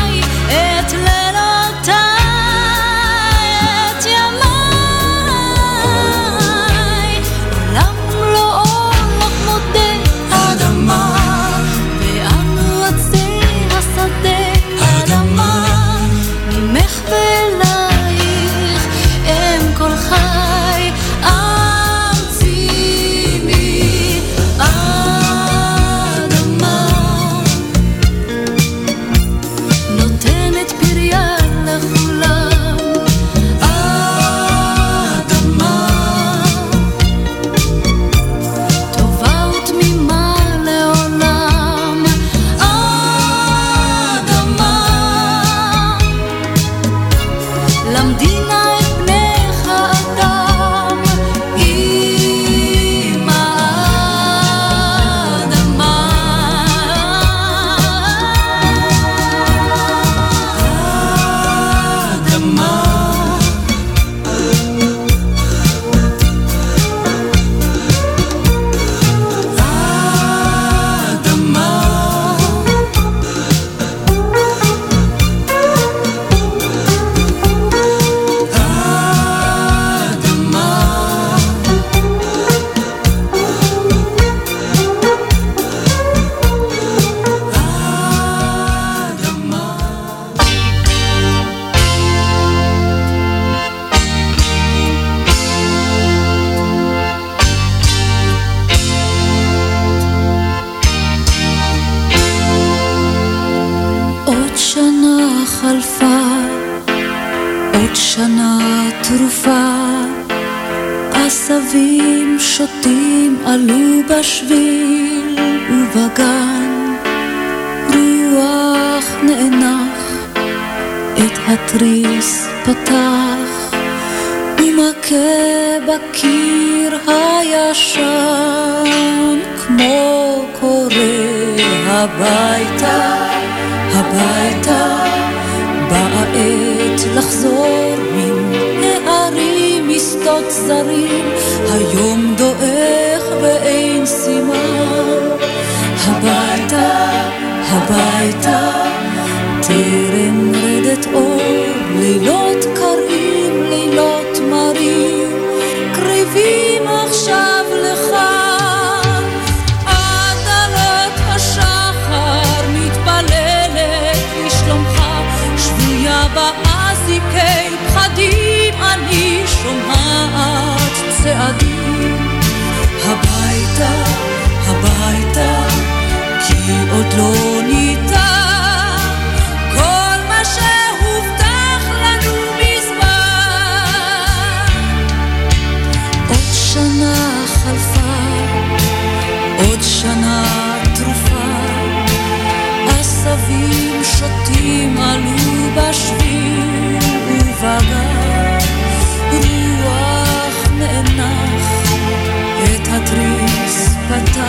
פתח,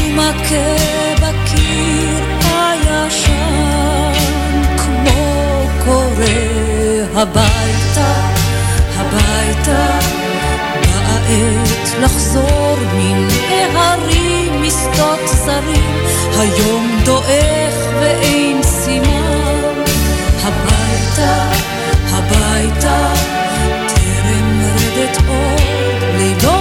הוא מכה בקיר הישן, כמו קורא הביתה, הביתה, באה עת לחזור מן ההרים, משדות זרים, היום דועך ואין סימן, הביתה, הביתה, טרם רדת עוד לילות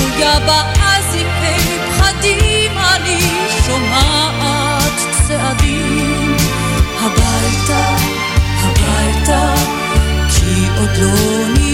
דרויה באזיקי פחדים אני שומעת צעדים. הביתה, הביתה, כי עוד לא נראה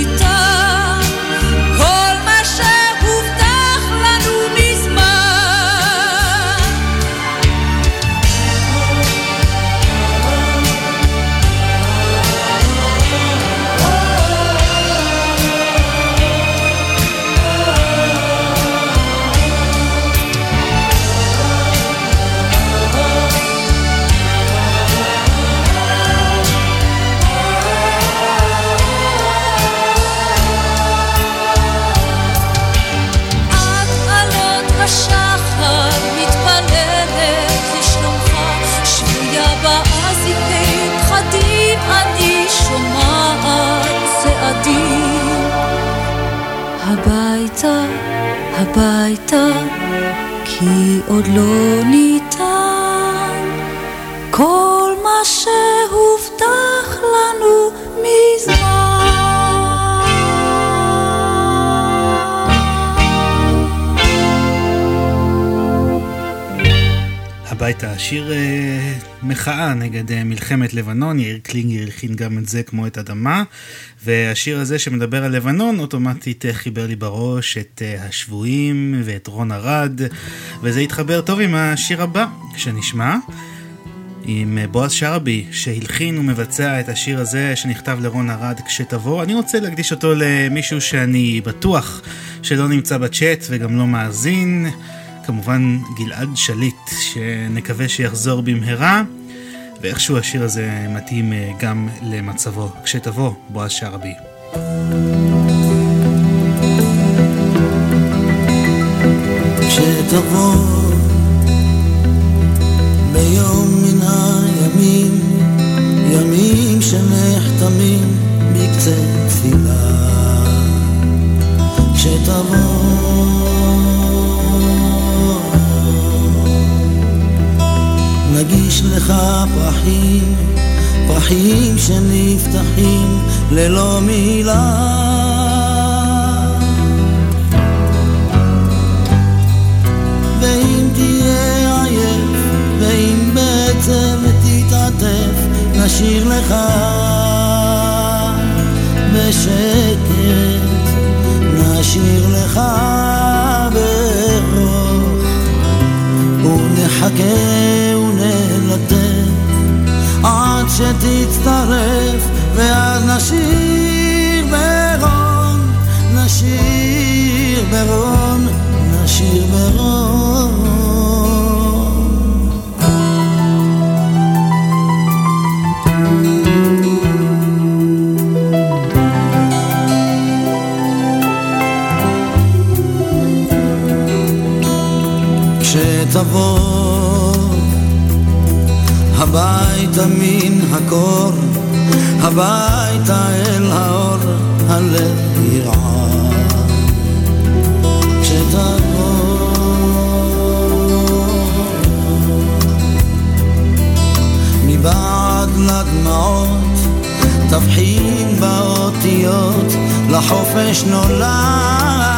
עוד לא ניתן. כל מה שהובטח לנו הביתה, שיר אה, מחאה נגד אה, מלחמת לבנון, יאיר קלינגר הלחין גם את זה כמו את אדמה, והשיר הזה שמדבר על לבנון אוטומטית אה, חיבר לי בראש את אה, השבויים ואת רון ארד, וזה התחבר טוב עם השיר הבא שנשמע. עם בועז שרעבי שהלחין ומבצע את השיר הזה שנכתב לרון ארד כשתבוא. אני רוצה להקדיש אותו למישהו שאני בטוח שלא נמצא בצ'אט וגם לא מאזין. כמובן גלעד שליט, שנקווה שיחזור במהרה, ואיכשהו השיר הזה מתאים אה, גם למצבו. כשתבוא, בועז שרעבי. כשתבוא ביום מן הימים, ימים שנחתמים בקצה תפילה. כשתבוא נגיש לך פרחים, פרחים שנפתחים ללא מילה. ואם תהיה עייף, ואם בעצם תתעטף, נשאיר לך בשקט, נשאיר לך ברוך, ונחכה שתצטרף, ואז נשאיר ברון, נשאיר ברון, נשאיר ברון. הביתה מן הקור, הביתה אל האור, הלב ירעד. מבעד לדמעות, תבחין באותיות, לחופש נולד.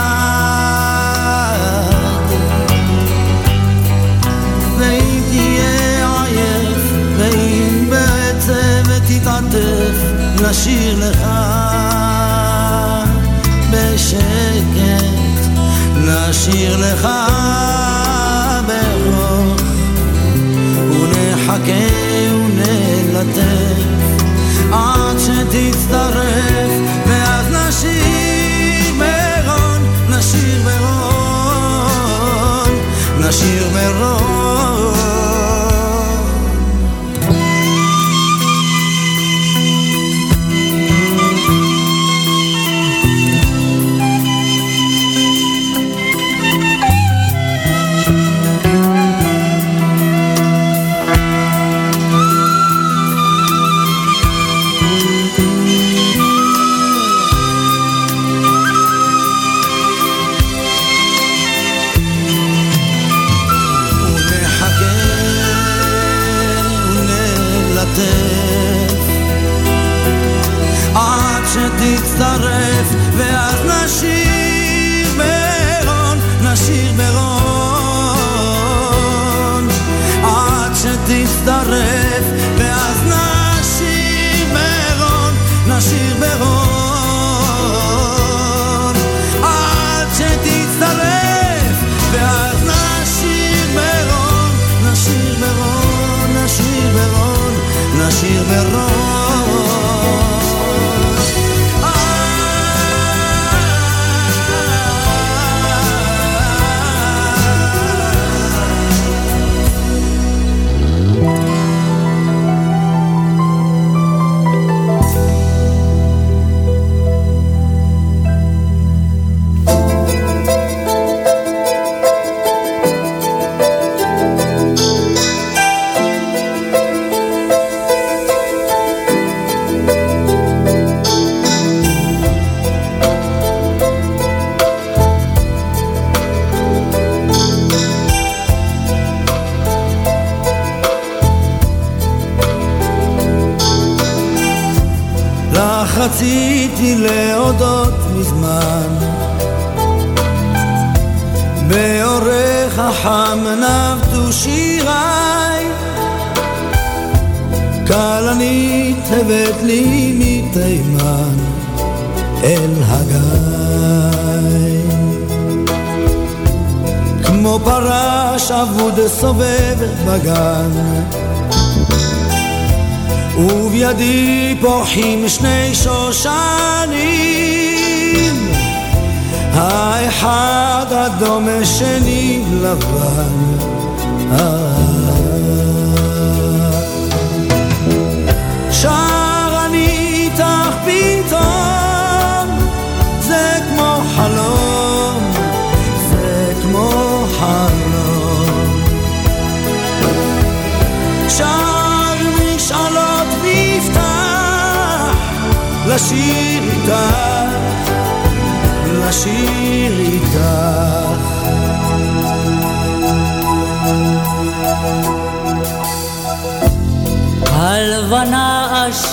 תתעטף, נשאיר לך בשקט, נשאיר לך ברוך, ונחכה ונלטף, עד שתצטרף, ואז נשאיר ברון, נשאיר ברון, נשאיר ברון. הבאת לי מתימן אל הגיא. כמו פרש אבוד סובב בגן ובידי פורחים שני שושנים. האחד אדום השני לבן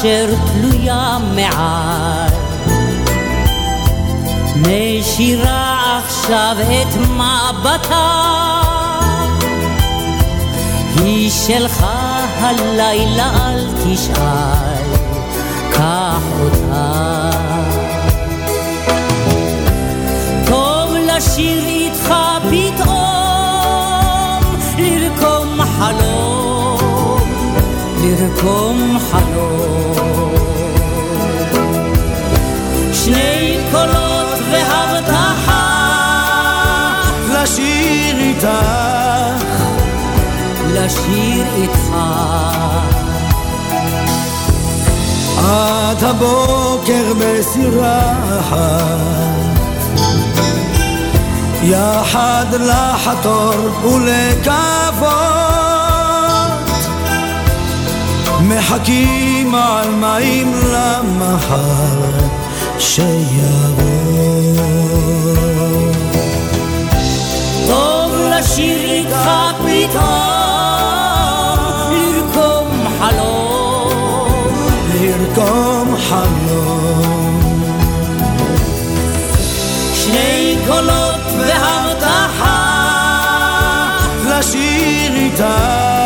אשר תלויה מעל. נשירה עכשיו את מבטה היא שלך הלילה אל תשאל קח אותה. טוב לשיר לרקום חלום. שני קולות והבטחה לשיר איתך לשיר איתך. עד הבוקר בסירה יחד לחתור ולקוות מחכים על מים למחר שיבוא. טוב לשיר איתך פתאום לרקום חלום. לרקום חלום. שני קולות והבטחה לשיר איתך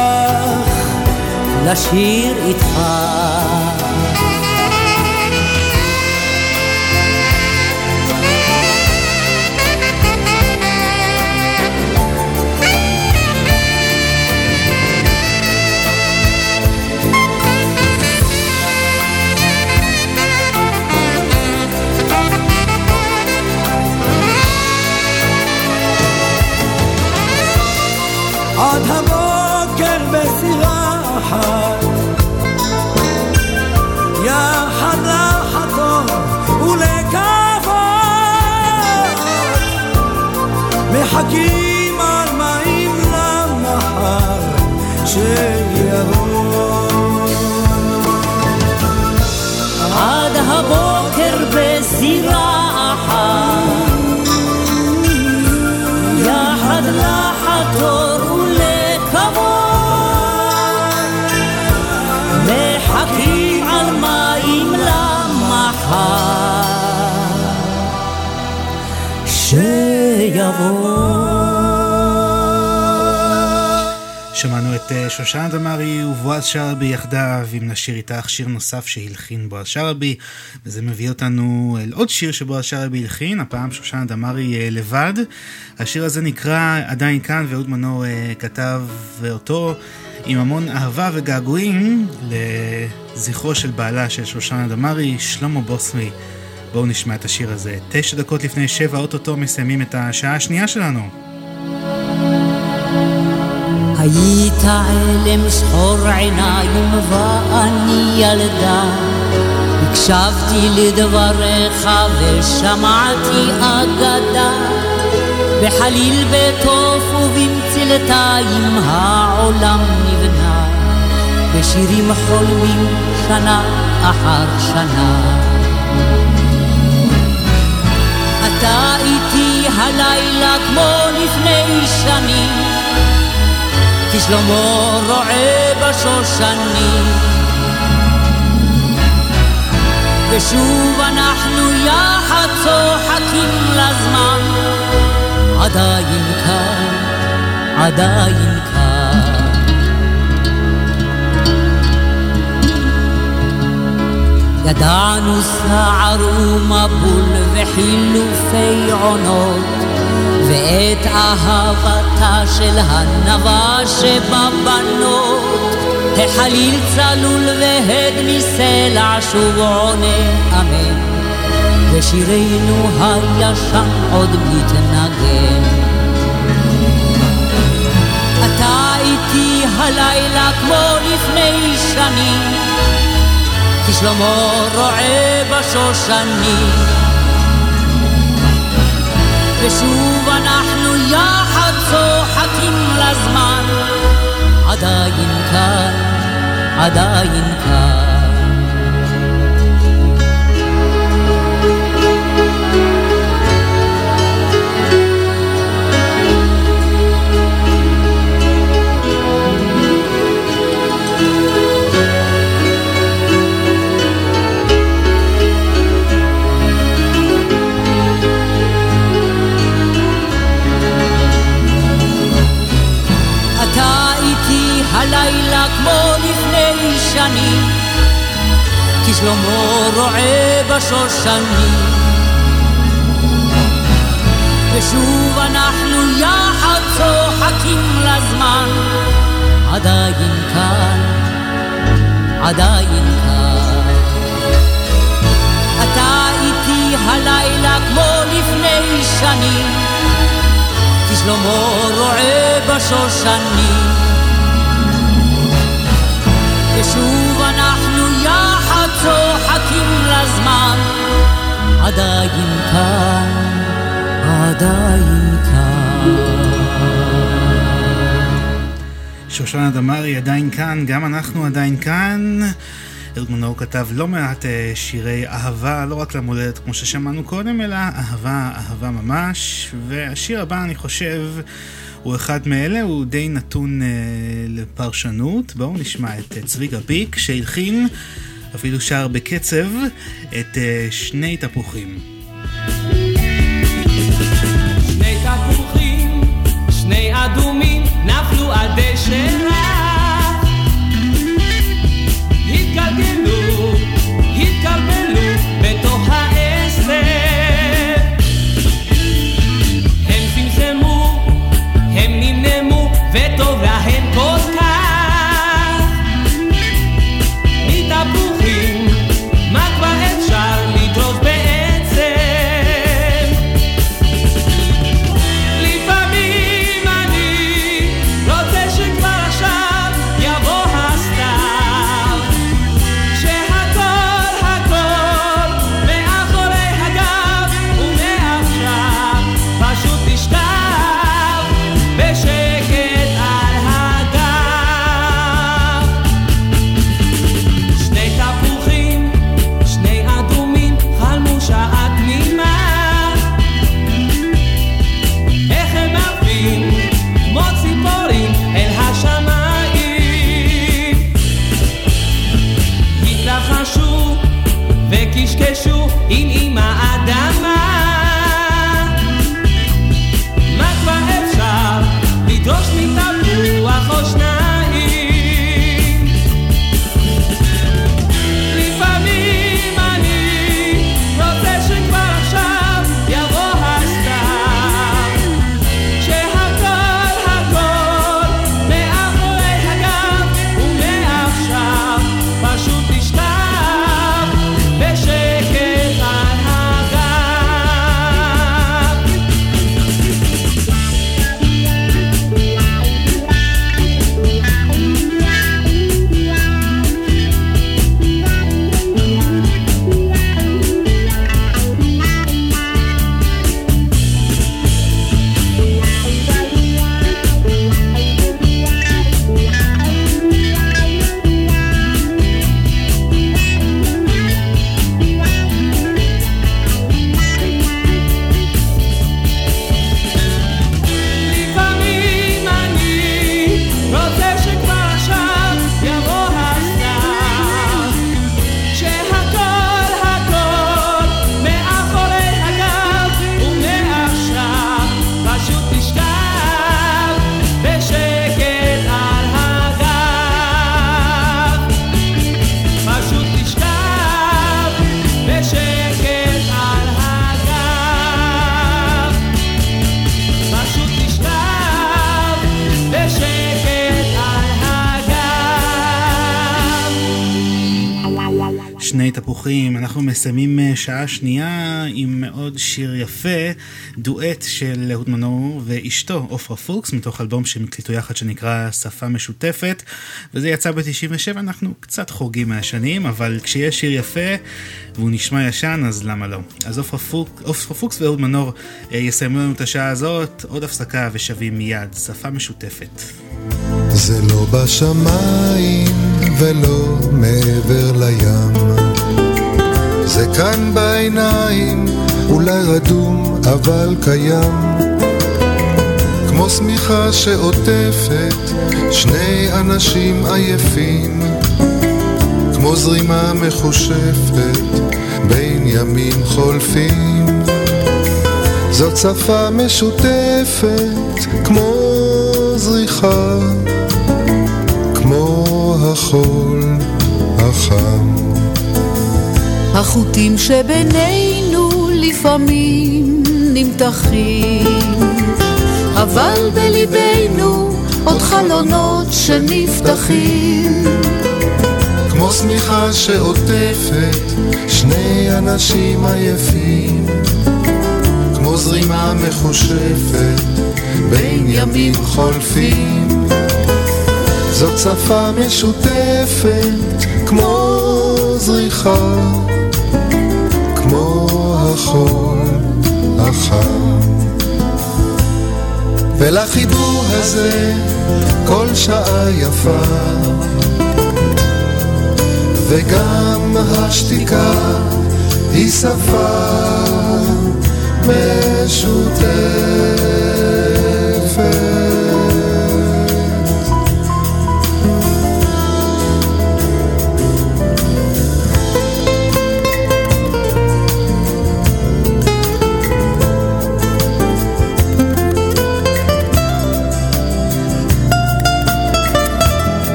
לשיר איתך מחכים על מים למחר שיבוא. עד הבוקר בזירה אחת יחד לחתור ולקוות מחכים על מים למחר שמענו את אה, שושנה דמארי ובועז שרעבי יחדיו, אם נשיר איתך שיר נוסף שהלחין בועז שרעבי, וזה מביא אותנו אל עוד שיר שבועז שרעבי הלחין, הפעם שושנה דמארי אה, לבד. השיר הזה נקרא עדיין כאן, ואהוד מנור אה, כתב אותו עם המון אהבה וגעגועים לזכרו של בעלה של שושנה דמארי, שלמה בוסרי. בואו נשמע את השיר הזה. תשע דקות לפני שבע, אוטוטו מסיימים את השעה השנייה שלנו. היית אלם שחור עיניים ואני ילדה הקשבתי לדבריך ושמעתי אגדה בחליל בתוף ובמצלתיים העולם נבנה בשירים חולמים שנה אחר שנה אתה איתי הלילה כמו לפני שנים. כי שלמה רועה בשושנים. ושוב אנחנו יחד צוחקים לזמן, עדיין כאן, עדיין כאן. ידענו סער ומבול וחילופי עונות ואת אהבתה של הנבה שבבנות החליל צלול והד מסלע שוב עונה אמן. ושירנו הישן עוד מתנגן. אתה איתי הלילה כמו לפני שנים כי שלמה רועה בשושנים ושוב אנחנו יחד צוחקים לזמן. עדיין כאן, עדיין כאן הלילה כמו לפני שנים כי שלמה רועה בשושנים ושוב אנחנו יחד צוחקים לזמן עדיין כאן, עדיין כאן. אתה איתי הלילה כמו לפני שנים כי שלמה רועה בשושנים ושוב אנחנו יחד צוחקים לזמן עדיין כאן, עדיין כאן שושנה דמארי עדיין כאן, גם אנחנו עדיין כאן. אהוד מנור כתב לא מעט אה, שירי אהבה, לא רק למולדת כמו ששמענו קודם, אלא אהבה, אהבה ממש. והשיר הבא, אני חושב, הוא אחד מאלה, הוא די נתון אה, לפרשנות. בואו נשמע את אה, צביקה פיק, שהלחין, אפילו שר בקצב, את אה, שני תפוחים. שני שני אדומים, נפלו על דשא. התגלגלו, אנחנו מסיימים אה, שעה שנייה עם עוד שיר יפה, דואט של אהוד מנור ואשתו, עופרה פוקס, מתוך אלבום שהם הקליטו יחד שנקרא שפה משותפת, וזה יצא ב-97, אנחנו קצת חורגים מהשנים, אבל כשיש שיר יפה והוא נשמע ישן, אז למה לא? אז עופרה פוק, פוקס ואהוד מנור אה, יסיימו לנו את השעה הזאת, עוד הפסקה ושבים מיד, שפה משותפת. זה לא בשמיים ולא מעבר לים. זה כאן בעיניים, אולי רדום אבל קיים. כמו שמיכה שעוטפת שני אנשים עייפים, כמו זרימה מחושפת בין ימים חולפים. זאת שפה משותפת כמו זריחה, כמו החול החם. החוטים שבינינו לפעמים נמתחים, אבל בליבנו עוד חלונות שנפתחים. כמו שמיכה שעוטפת שני אנשים עייפים, כמו זרימה מחושפת בין ימים חולפים. זאת שפה משותפת כמו זריחה, החול החם. ולחיבור הזה כל שעה יפה, וגם השתיקה היא שפה משותפת.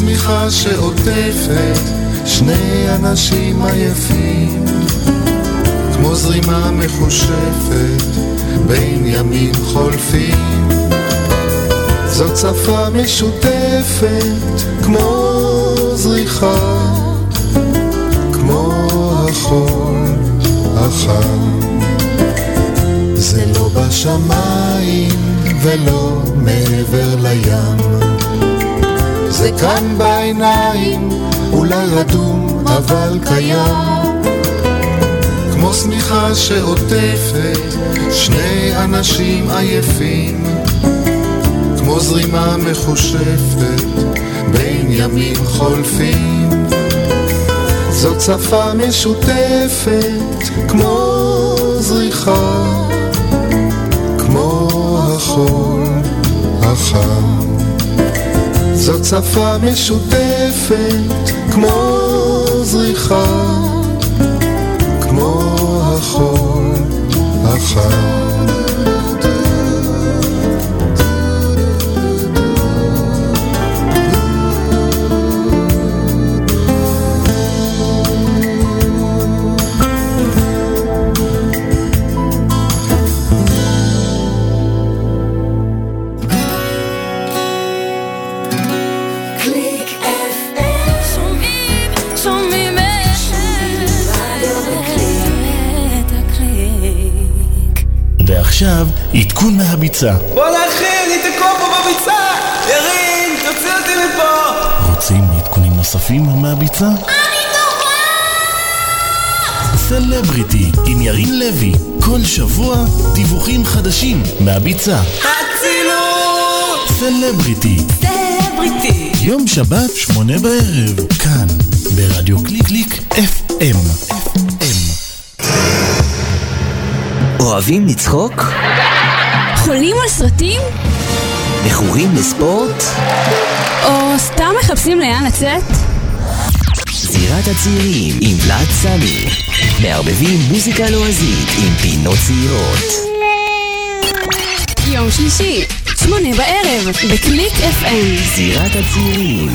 כמו שמיכה שעוטפת שני אנשים עייפים, כמו זרימה מחושפת בין ימים חולפים. זאת שפה משותפת כמו זריחה, כמו החול החם. זה לא בשמיים ולא מעבר לים. זה כאן בעיניים, אולי רדום אבל קיים. כמו שמיכה שעוטפת שני אנשים עייפים, כמו זרימה מחושפת בין ימים חולפים. זאת שפה משותפת כמו זריחה, כמו החול החם. זאת שפה משותפת כמו זריחה, כמו החול החם. עדכון מהביצה. בואנה אחי, אני תקוע פה בביצה! ירין, תוציא אותי מפה! רוצים עדכונים נוספים מהביצה? סלבריטי עם ירין לוי, כל שבוע דיווחים חדשים מהביצה. הצילו! סלבריטי, סלבריטי יום שבת, שמונה בערב, כאן, ברדיו קליק קליק FM. אוהבים לצחוק? חולים על סרטים? מכורים לספורט? או סתם מחפשים לאן לצאת? זירת הצעירים עם ולאד סמי. מערבבים מוזיקה לועזית עם פינות צעירות. יום שלישי, שמונה בערב, בקליק FM. זירת הצעירים.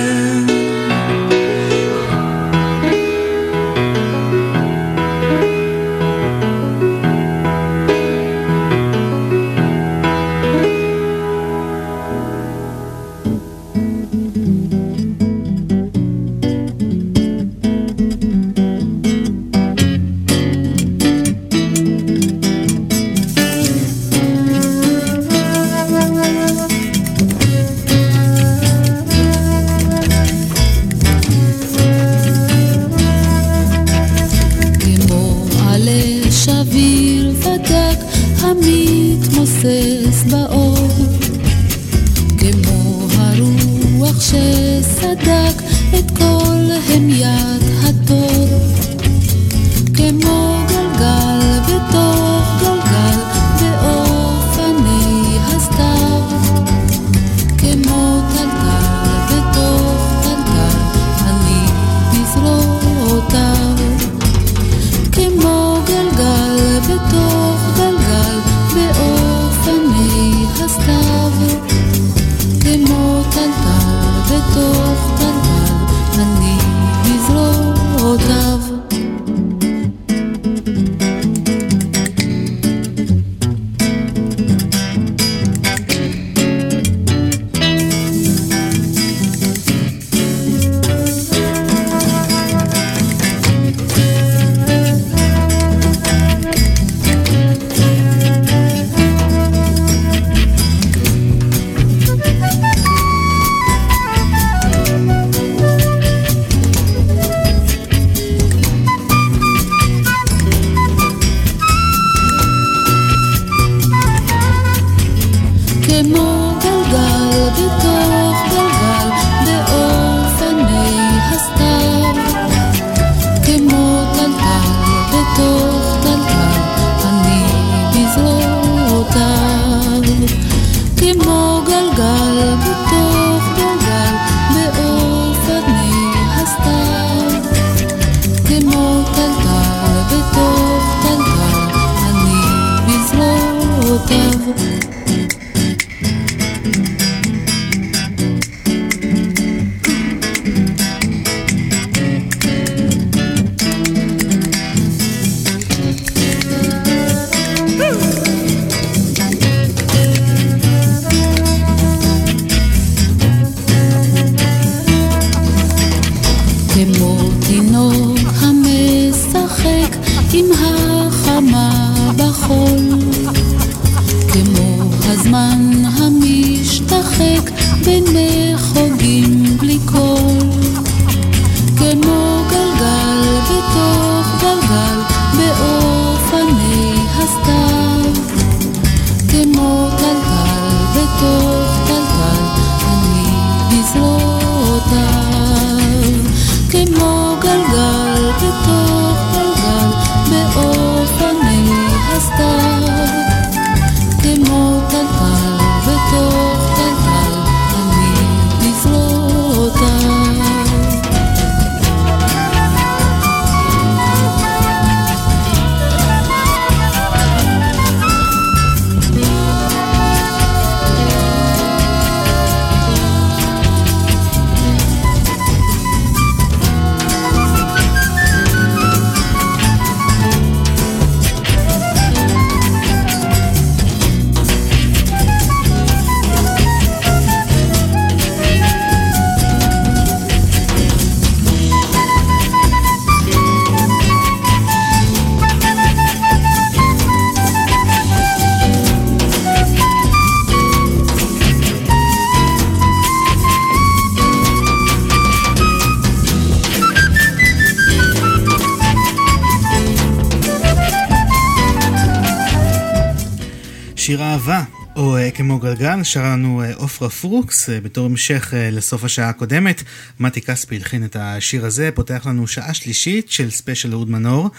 גלגל, שר לנו אה, עפרה פוקס אה, בתור המשך אה, לסוף השעה הקודמת. מתי כספי הלחין את השיר הזה, פותח לנו שעה שלישית של ספיישל אהוד מנור.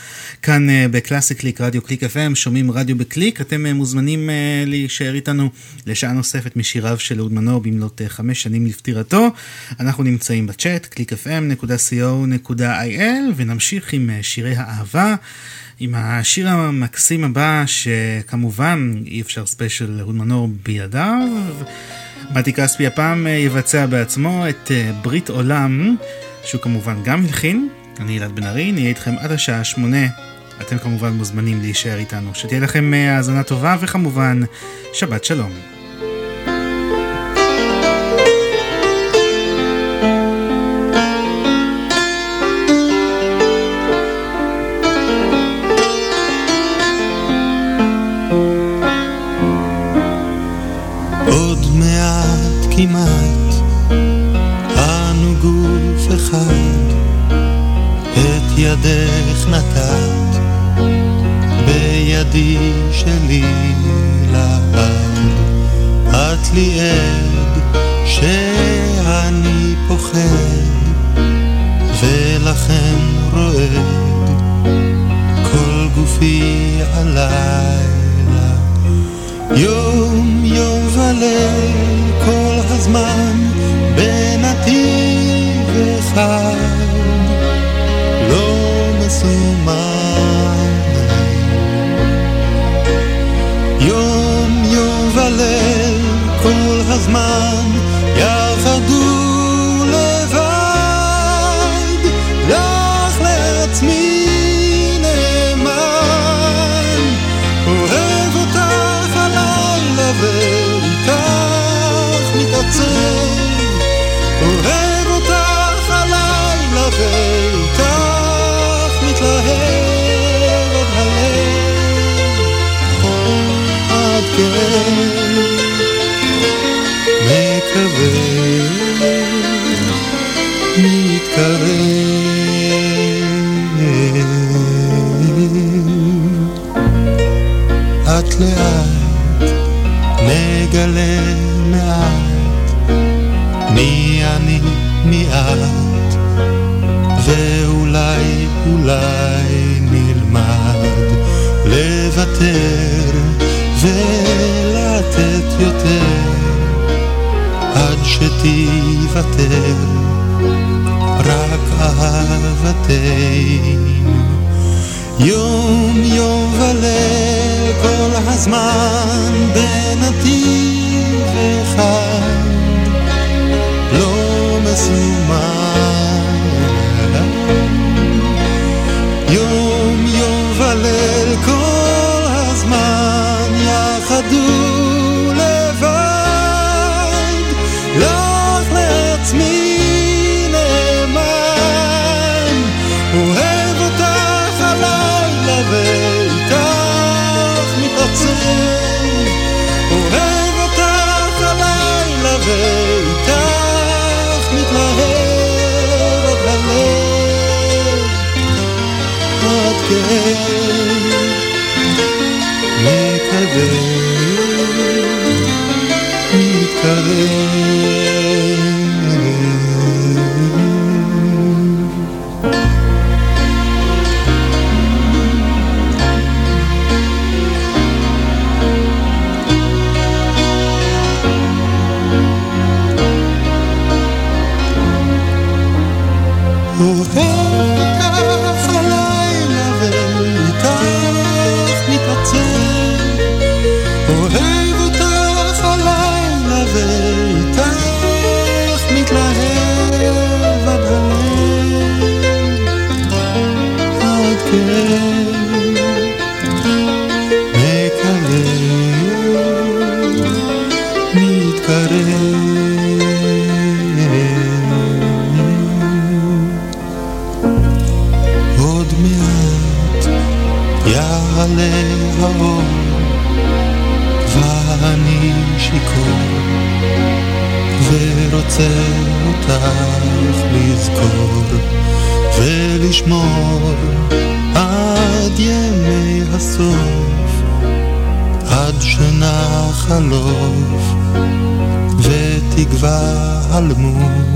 כאן בקלאסי קליק, רדיו קליק FM, שומעים רדיו בקליק. אתם מוזמנים להישאר איתנו לשעה נוספת משיריו של אהוד מנור במלאת חמש שנים לפטירתו. אנחנו נמצאים בצ'אט, clickfm.co.il, ונמשיך עם שירי האהבה. עם השיר המקסים הבא, שכמובן אי אפשר ספיישל אהוד מנור בלעדיו. מתי כספי הפעם אה, יבצע בעצמו את אה, ברית עולם, שהוא כמובן גם הלחין. אני אלעד בן ארי, נהיה איתכם עד השעה שמונה. אתם כמובן מוזמנים להישאר איתנו. שתהיה לכם אה, האזנה טובה, וכמובן, שבת שלום. כמעט אנו גוף אחד את ידך נתת בידי שלי לעד את לי עד שאני פוחד ולכן רועד כל גופי הלילה. יום יום וליל הזמן בנתיב אחד את לאט נגלה מעט מי אני מי את ואולי אולי נלמד לוותר ולתת יותר עד שתיוותר רק אהבתנו יום יום וליל כל הזמן בנתיב אחד לא מסומן. יום יום וליל כל הזמן יחד ואיתך מתלהב עד הלב. עד כן. מקווה מתקרב ולשמור עד ימי הסוף עד שנחלוף ותגווע הלמות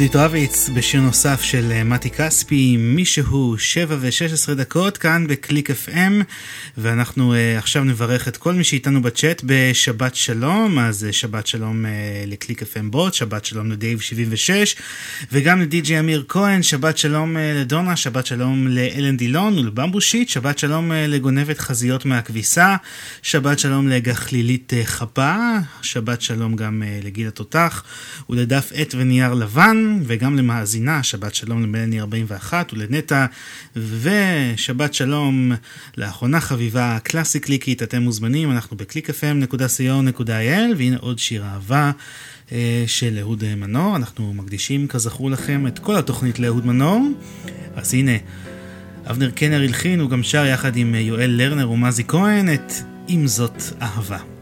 יהודית רביץ בשיר נוסף של אה, מתי כספי, מישהו, 7 ו-16 דקות, כאן בקליק FM, ואנחנו uh, עכשיו נברך את כל מי שאיתנו בצ'אט בשבת שלום, אז uh, שבת שלום uh, לקליק FM בוט, שבת שלום לדייב 76, וגם לדי.ג'י אמיר כהן, שבת שלום uh, לדונה, שבת שלום לאלן דילון ולבמבושיט, שבת שלום uh, לגונבת חזיות מהכביסה, שבת שלום לגחלילית uh, חפה, שבת שלום גם uh, לגיל התותח ולדף עט ונייר לבן, וגם למאזינה, שבת שלום למלני 41 ולנטע, ושבת שלום לאחרונה חביבה קלאסי קליקית, אתם מוזמנים, אנחנו ב-clickfm.co.il, והנה עוד שיר אהבה. אה, של אהוד מנור, אנחנו מקדישים כזכור לכם את כל התוכנית לאהוד מנור, אז הנה, אבנר קנר הלחין, הוא גם שר יחד עם אה, יואל לרנר ומזי כהן את "אם זאת אהבה".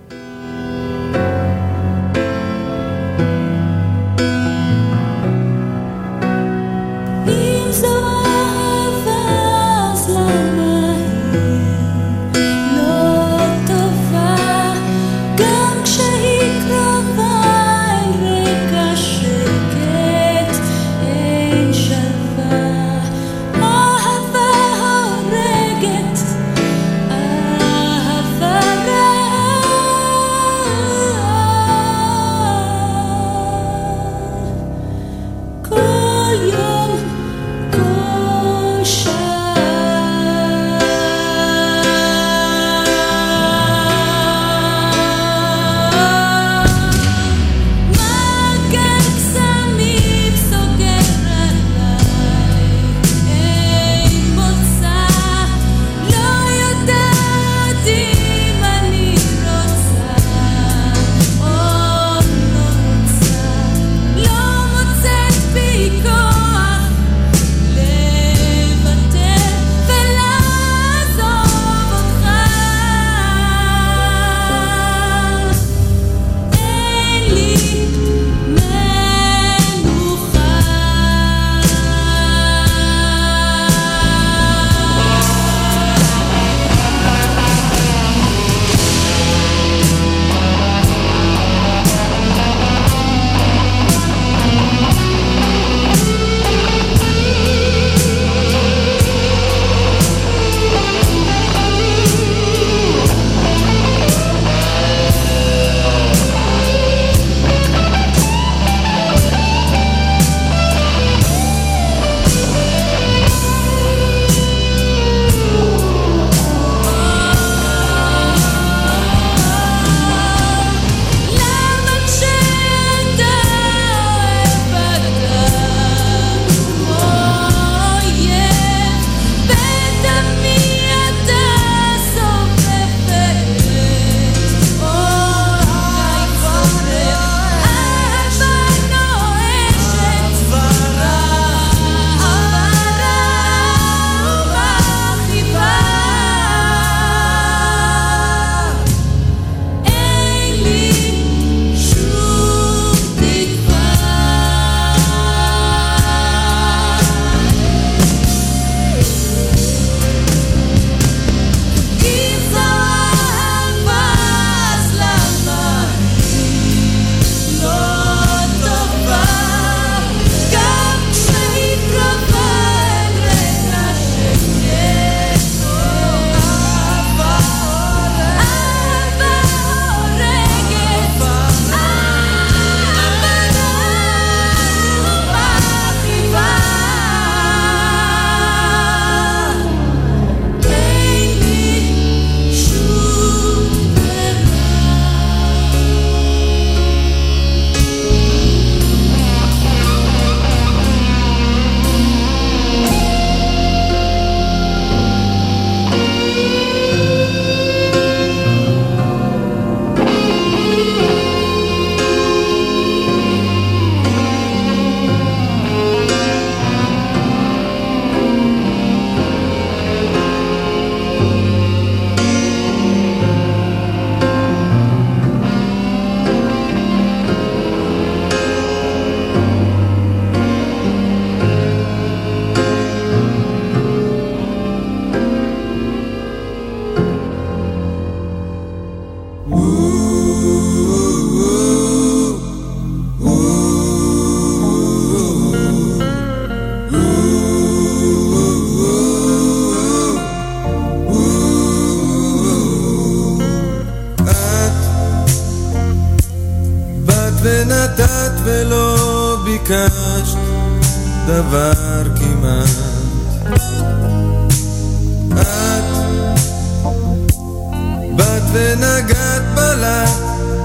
ונגעת בלט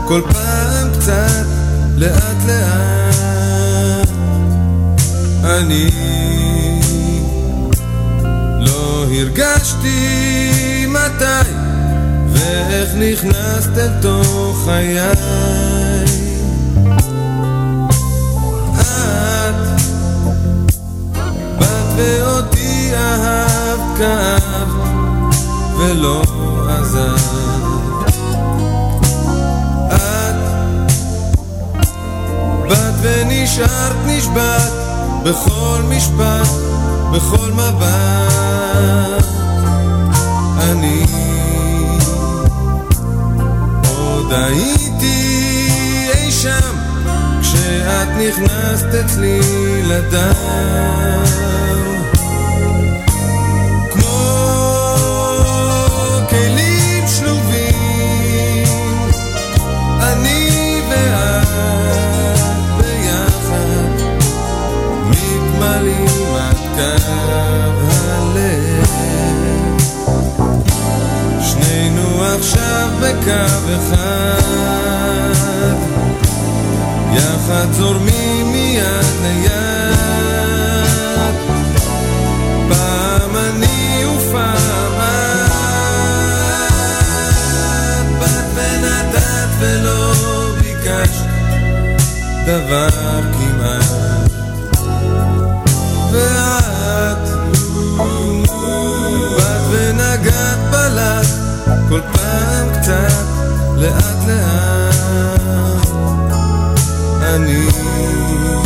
כל פעם קצת, לאט לאט. אני לא הרגשתי מתי ואיך נכנסת אל תוך חיי. את באת ואותי אהבת, כאבת ולא עזבת. ונשארת נשבעת בכל משפט, בכל מבט. אני עוד הייתי אי שם כשאת נכנסת אצלי לדם. בקו אחד, יחד זורמים מיד ליד. פעם אני ופעם את, באת ונתת ולא ביקשת דבר כמעט. ואת באת ונגעת בלט כל פעם קצת לאט לאט. אני לא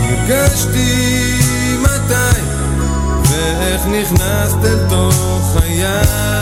הרגשתי מתי ואיך נכנסת אל תוך חיי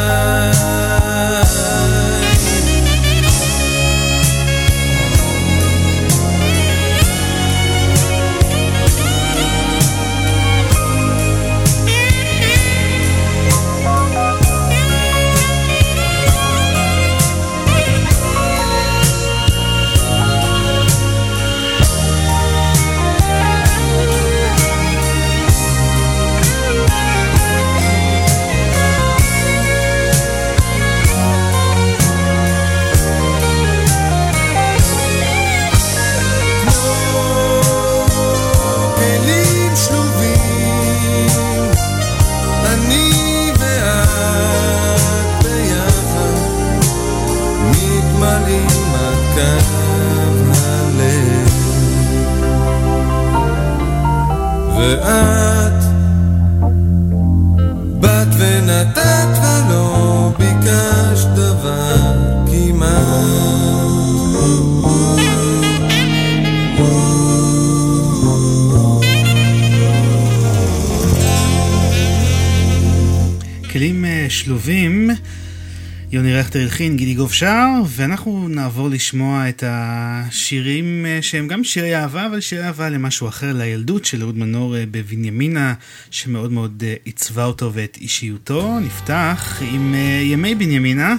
הלחין, גידי גוב שר, ואנחנו נעבור לשמוע את השירים אה, שהם גם שירי אהבה, אבל שירי אהבה למשהו אחר, לילדות של אהוד מנור אה, בבנימינה, שמאוד מאוד אה, עיצבה אותו ואת אישיותו. נפתח עם ימי בנימינה,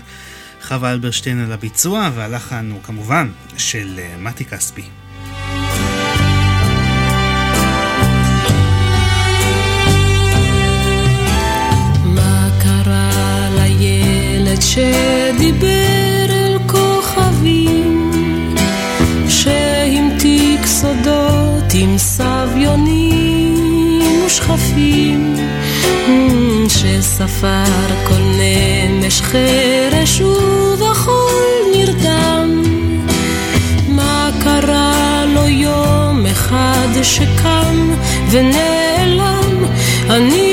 חווה אלברשטיין על הביצוע, והלחן הוא כמובן של מתי כספי. עם סביונים ושכפים, אמ, שספר כל נמש חרש ובחול נרדם? מה קרה לו יום אחד שקם ונעלם? אני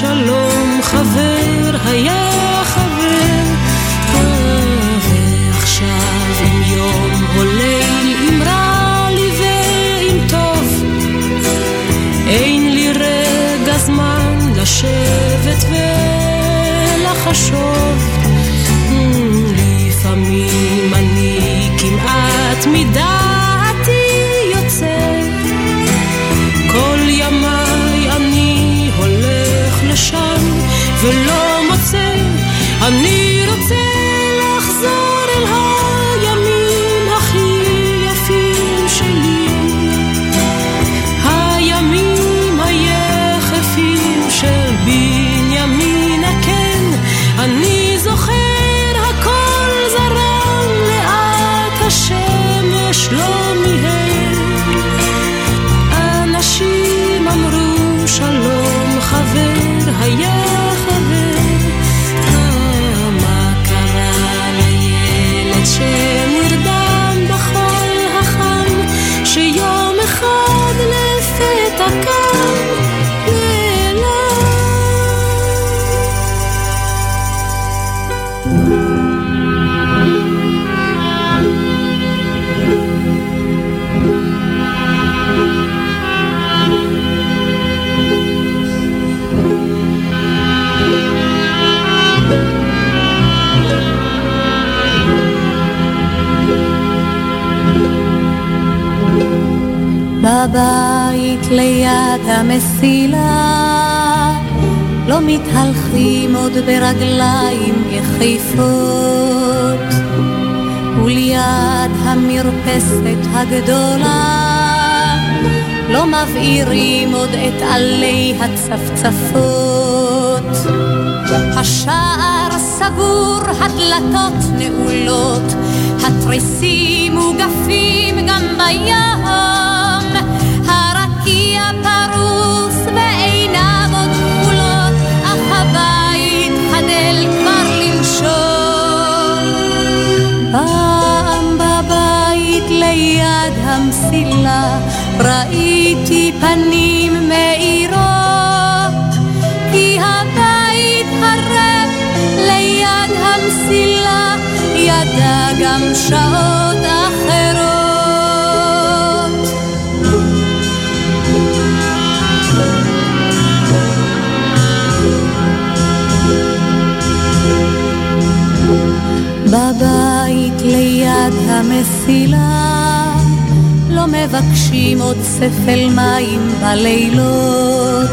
שלום חבר היה חבר. ועכשיו אם יום עולה אם רע לי ואם טוב. אין לי רגע זמן לשבת ולחשוב. Hmm, לפעמים אני כמעט מדעתי בבית ליד המסילה. לא מתהלכים עוד ברגליים יחיפות וליד המרפסת הגדולה. לא מבעירים עוד את עלי הצפצפות. השער סגור, הדלתות נעולות, התריסים מוגפים גם בים, ראיתי פנים מאירות, כי הבית הרב ליד המסילה ידע גם שעות המסילה לא מבקשים עוד ספל מים בלילות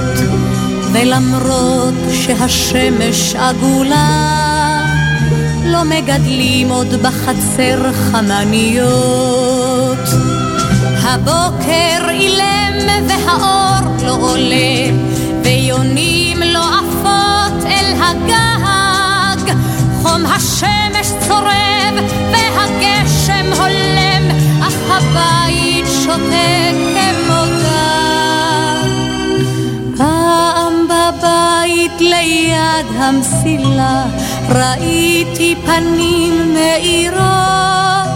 ולמרות שהשמש עגולה לא מגדלים עוד בחצר חמניות. הבוקר אילם והאור לא עולה בבית ליד המסילה. ראיתי פנים מאירות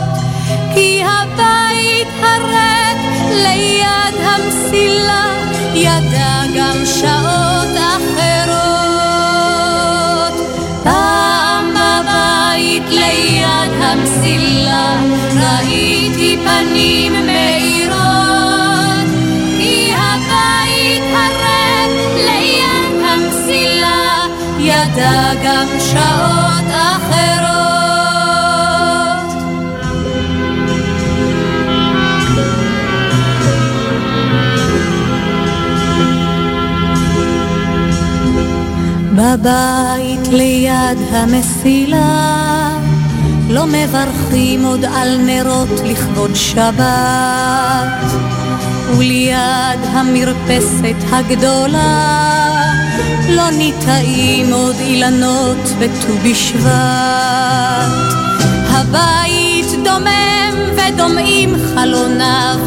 כי הבית הריק ליד המסילה. ידע גם שעות אחרות. פעם בבית ליד המסילה. ראיתי פנים מאירות ידע גם שעות אחרות. בבית ליד המסילה לא מברכים עוד על נרות לכבוד שבת, וליד המרפסת הגדולה לא ניטעים עוד אילנות בט"ו בשבט. הבית דומם ודומעים חלוניו,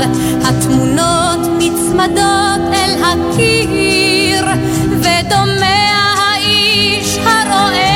התמונות נצמדות אל הקיר, ודומע האיש הרואה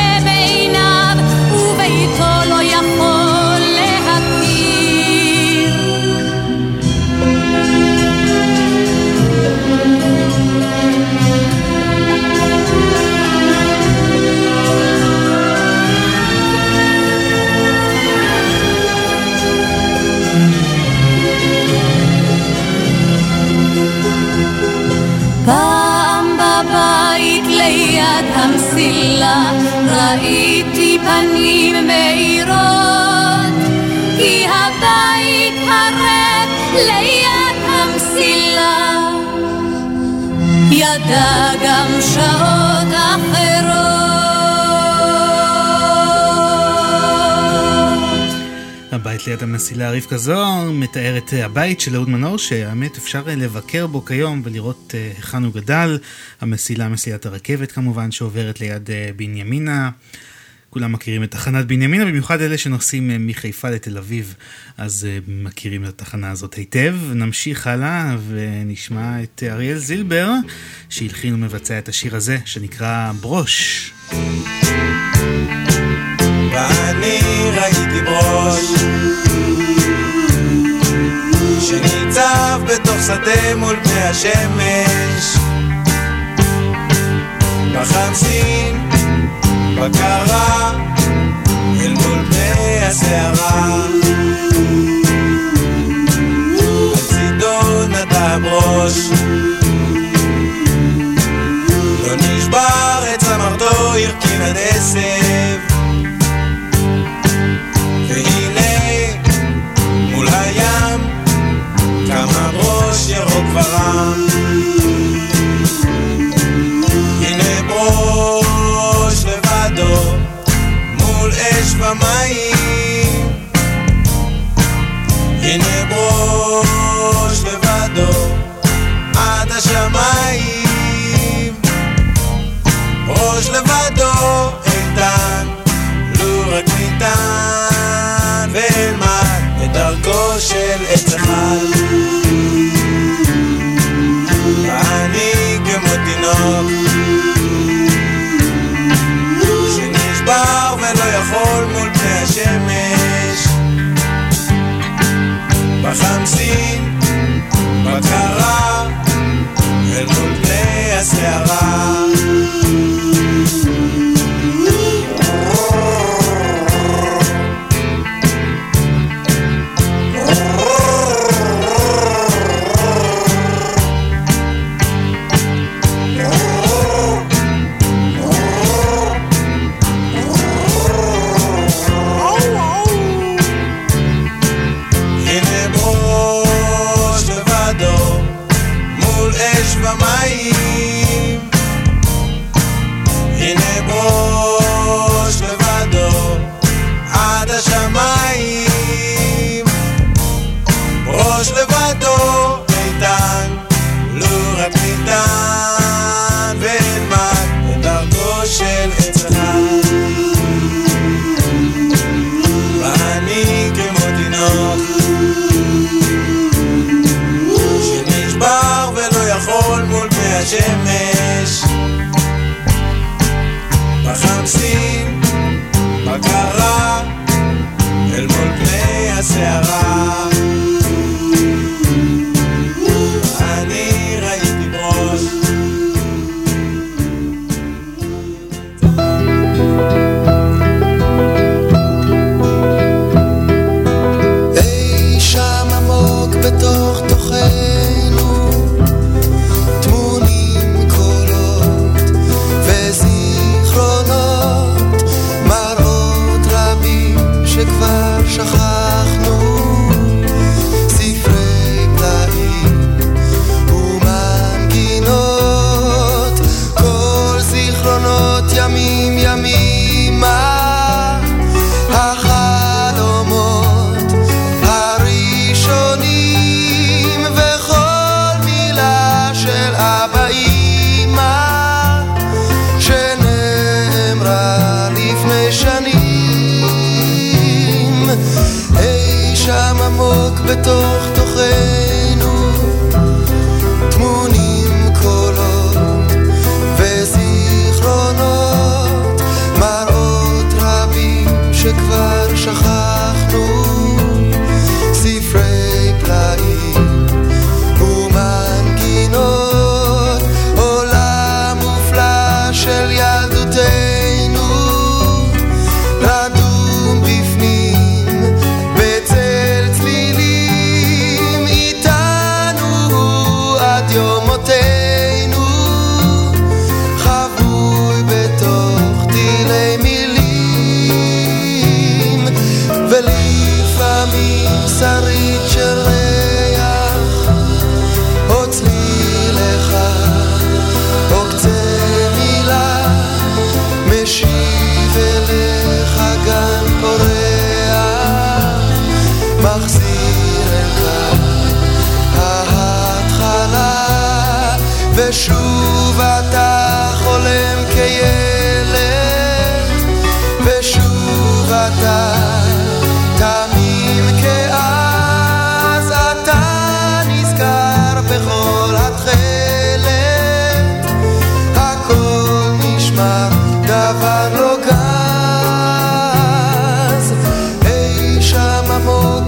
ליד המסילה ראיתי פנים מאירות כי הבית הריק ליד המסילה. ידע גם שעות אחרות ליד המסילה, רבקה זוהר מתאר את אה, הבית של אהוד מנור, שהאמת אפשר אה, לבקר בו כיום ולראות אה, היכן הוא גדל. המסילה, מסילת הרכבת כמובן, שעוברת ליד בנימינה. כולם מכירים את תחנת בנימינה, במיוחד אלה שנוסעים מחיפה לתל אביב, אז מכירים את התחנה הזאת היטב. נמשיך הלאה ונשמע את אריאל זילבר, שהלחין ומבצע את השיר הזה, שנקרא ברוש. ואני ראיתי ברוש שניצב בתוך שדה מול פני השמש. בחמסין, בקרה, אל מול פני הסערה. על צידו נטע ברוש לא נשבר את צמרתו, הרכין עד עשב ברוש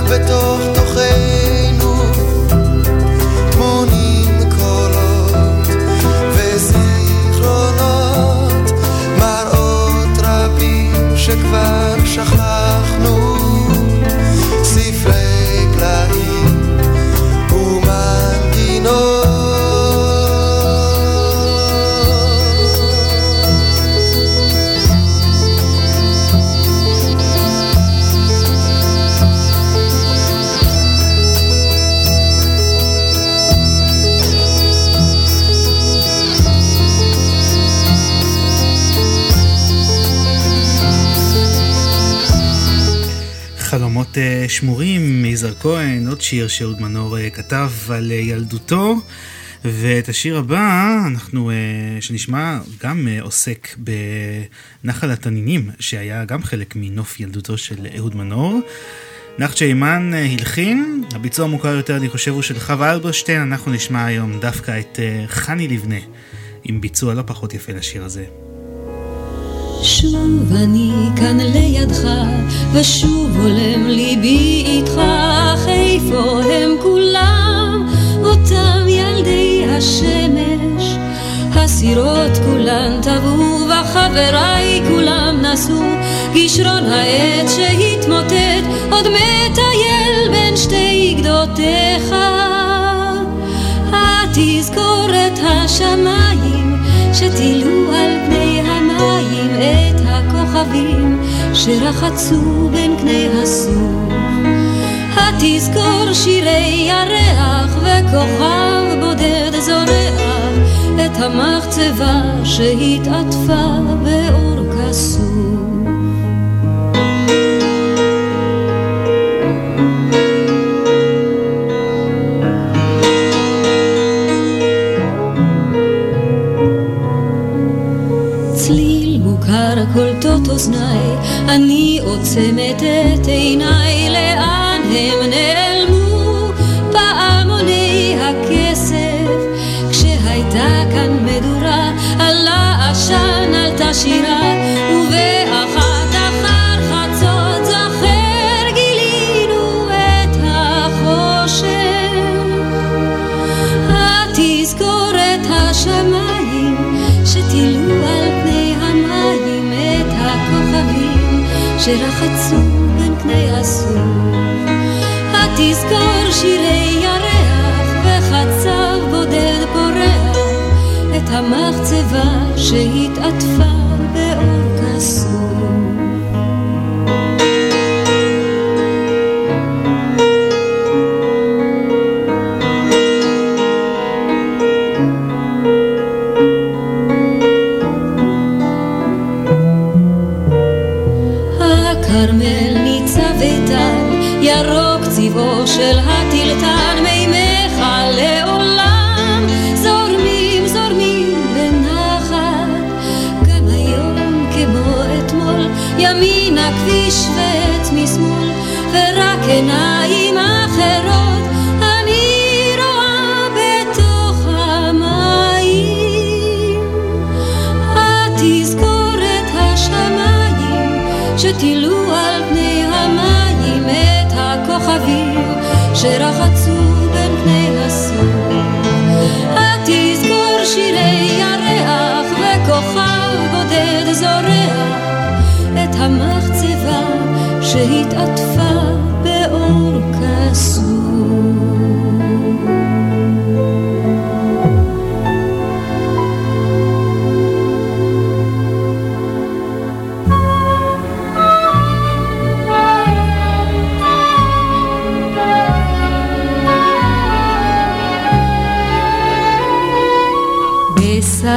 עמוק בתוך מיזהר כהן, עוד שיר שאהוד מנור אה, כתב על אה, ילדותו. ואת השיר הבא, אנחנו, אה, שנשמע, גם עוסק בנחל התנינים, שהיה גם חלק מנוף ילדותו של אהוד מנור. נחצ'ה אימן הלחין, הביצוע המוכר יותר אני חושב הוא של חווה אלברשטיין, אנחנו נשמע היום דווקא את חני לבנה, עם ביצוע לא פחות יפה לשיר הזה. שוב אני כאן לידך, ושוב הולם ליבי איתך, אך איפה הם כולם, אותם ילדי השמש. הסירות כולן טבעו, וחבריי כולם נסעו, גשרון העץ שהתמוטט, עוד מטייל בין שתי גדותיך. התזכורת השמיים, שטילו על פני המים את הכוכבים שרחצו בין קני הסוף. התזכור שירי ירח וכוכב בודד זורח את המחצבה שהתעטפה באור כסוף. אוזניי, אני עוצמת את עיניי, לאן הם נעלמו? פעמוני הכסף, כשהייתה כאן מדורה, עלה עשן, עלתה שירה, שרחצו בין קני הסוף. התזכור שירי ירח וחצב בודד פורח את המחצבה שהתעטפה שרחצו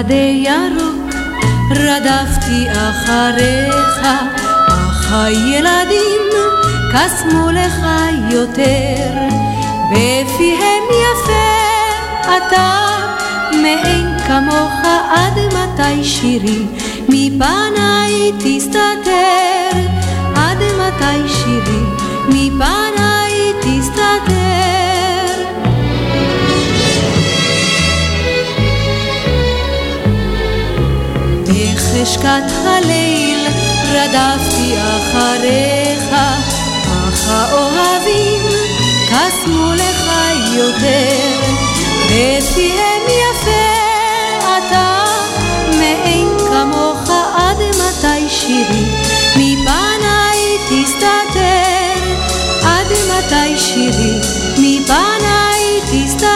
בשדה ירוק רדפתי אחריך, אך הילדים קסמו לך יותר, בפיהם יפה אתה, מאין כמוך עד מתי שירי, מפניי תסתתר, עד מתי שירי, מפניי בחשכת הליל רדפתי אחריך, אך האוהבים קסמו לך יותר, בפיהם יפה אתה, מאין כמוך עד מתי שירי, מפניי תסתתר, עד מתי שירי, מפניי תסתתר.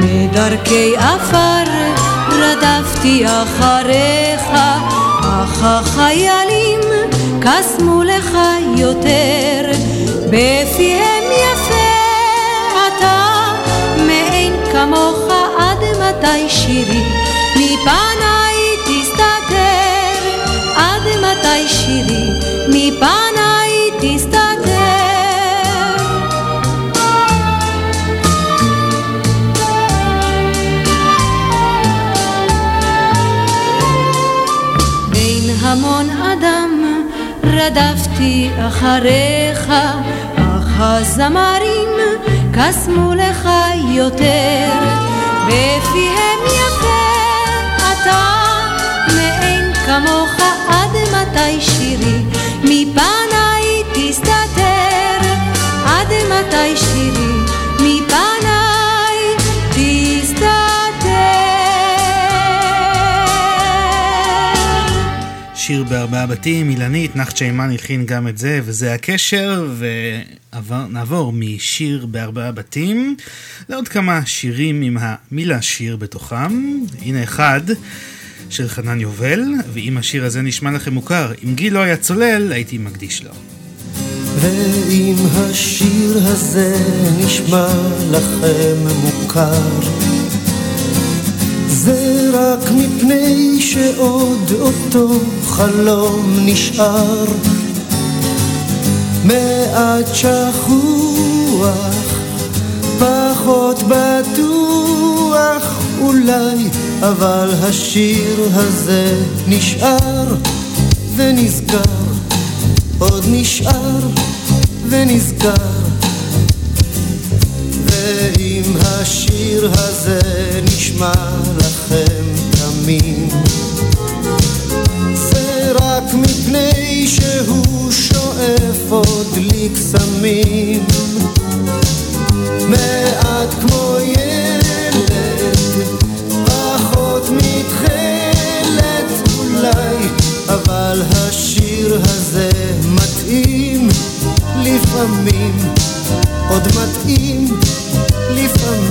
בדרכי עפר רדפתי אחריך, אך החיילים קסמו לך יותר, בפיהם יפה אתה, מאין כמוך עד מתי שירי, אחריך, אך הזמרים קסמו לך יותר, בפיהם יפה אתה, מאין כמוך עד מתי שירי, מפניי תסתתר, עד מתי שירי, שיר בארבעה בתים, אילנית, נחצ'ה אימן הלחין גם את זה, וזה הקשר, ונעבור משיר בארבעה בתים לעוד כמה שירים עם המילה שיר בתוכם. הנה אחד של חנן יובל, ואם השיר הזה נשמע לכם מוכר, אם גיל לא היה צולל, הייתי מקדיש לו. ואם השיר הזה נשמע לכם מוכר, זה רק מפני שעוד אותו חלום נשאר, מעט שכוח, פחות בטוח אולי, אבל השיר הזה נשאר ונסגר. עוד נשאר ונסגר ואם השיר הזה נשמע לכם תמים זה רק מפני שהוא שואף עוד לי קסמים מעט כמו ילד פחות מתכלת אולי אבל השיר הזה מתאים לפעמים, עוד מתאים לפעמים.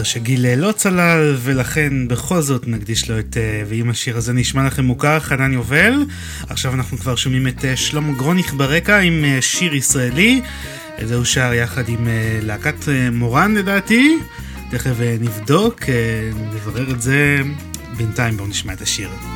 מסתבר שגיל לא צלל, ולכן בכל זאת נקדיש לו את... אה, ואם השיר הזה נשמע לכם מוכר, חנן יובל. עכשיו אנחנו כבר שומעים את אה, שלמה גרוניך ברקע עם אה, שיר ישראלי. זה הוא שר יחד עם להקת מורן לדעתי. תכף נבדוק, נברר את זה. בינתיים בואו נשמע את השיר.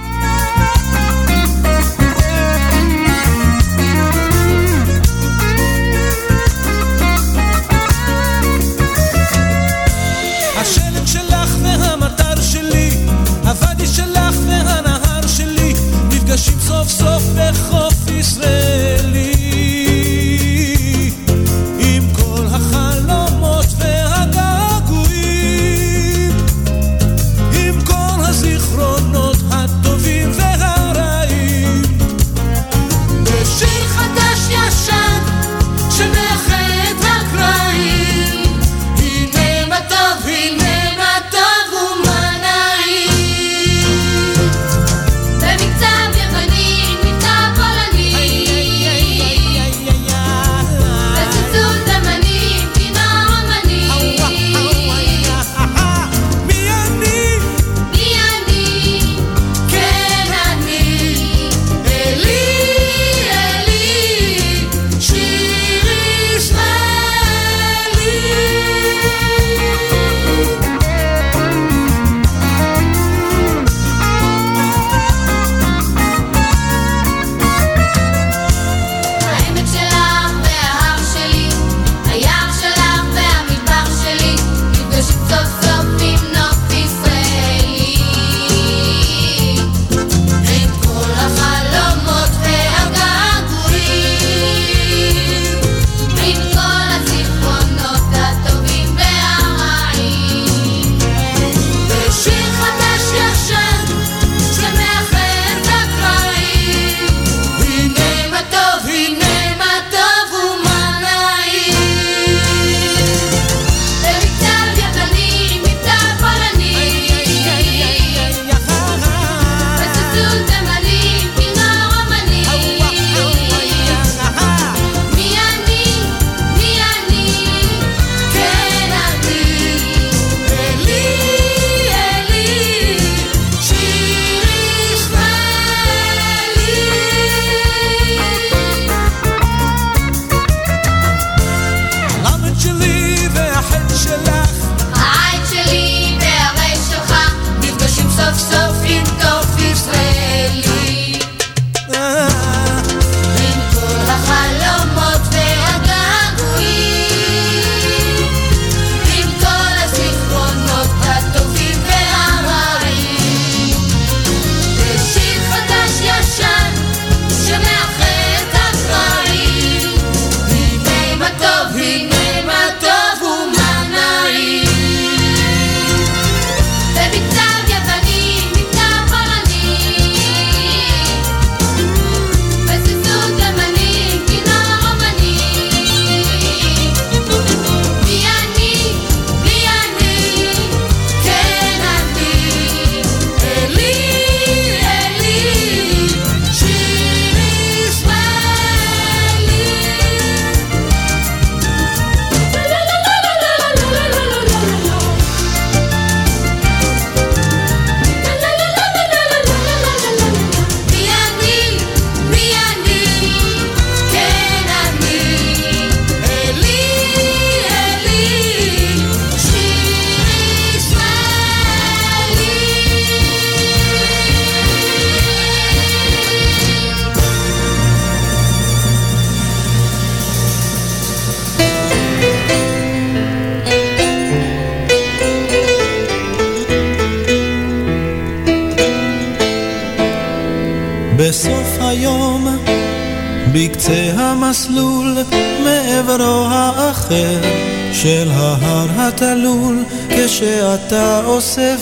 סוף